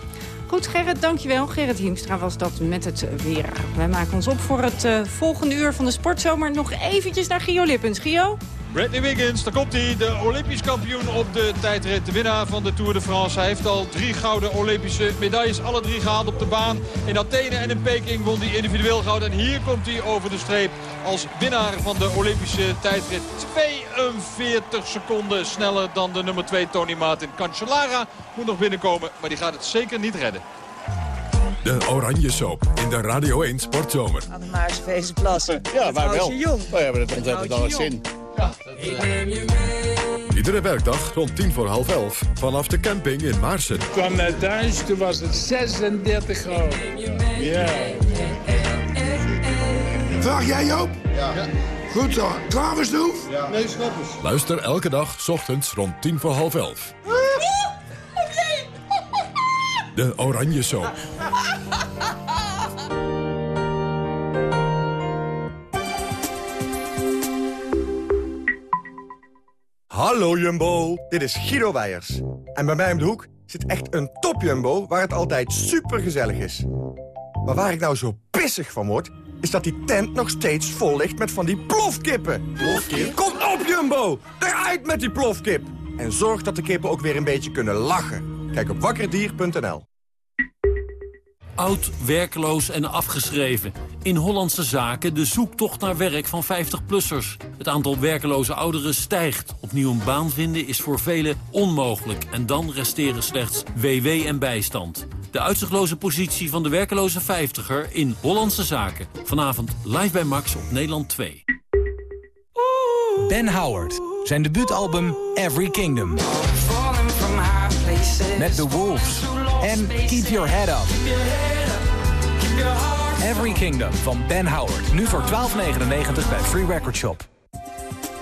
Goed, Gerrit, dankjewel. Gerrit Hiemstra was dat met het weer. Wij maken ons op voor het volgende uur van de sportzomer. Nog eventjes naar Gio Lippens. Gio? Bradley Wiggins, daar komt hij, de Olympisch kampioen op de tijdrit. De winnaar van de Tour de France. Hij heeft al drie gouden Olympische medailles, alle drie gehaald op de baan. In Athene en in Peking won hij individueel goud. En hier komt hij over de streep als winnaar van de Olympische tijdrit. 42 seconden sneller dan de nummer 2 Tony Martin. Cancellara moet nog binnenkomen, maar die gaat het zeker niet redden. De Oranje Soap in de Radio 1 Sportzomer. Aan de Maarseveense plassen. Ja, maar wel. Jong. We hebben het ontzettend al zin. Ja, dat. Iedere werkdag rond tien voor half elf vanaf de camping in Maarsen. Ik kwam naar thuis, toen was het 36 graden. Ja. Vraag jij Joop? Ja. Goed zo. Klaar voor Stoef? Ja. Nee, schappers. Luister elke dag, s ochtends rond tien voor half elf. De Oranje Soap. Hallo Jumbo, dit is Guido Weijers. En bij mij om de hoek zit echt een top Jumbo waar het altijd super gezellig is. Maar waar ik nou zo pissig van word, is dat die tent nog steeds vol ligt met van die plofkippen. Plofkip? Kom op Jumbo, eruit met die plofkip. En zorg dat de kippen ook weer een beetje kunnen lachen. Kijk op wakkerdier.nl. Oud, werkloos en afgeschreven. In Hollandse zaken de zoektocht naar werk van 50-plussers. Het aantal werkeloze ouderen stijgt. Opnieuw een baan vinden is voor velen onmogelijk. En dan resteren slechts WW en bijstand. De uitzichtloze positie van de werkeloze 50er in Hollandse zaken. Vanavond live bij Max op Nederland 2. Ben Howard. Zijn debuutalbum Every Kingdom. Met The Wolves. En Keep Your Head Up. Every Kingdom van Ben Howard. Nu voor 12,99 bij Free Record Shop.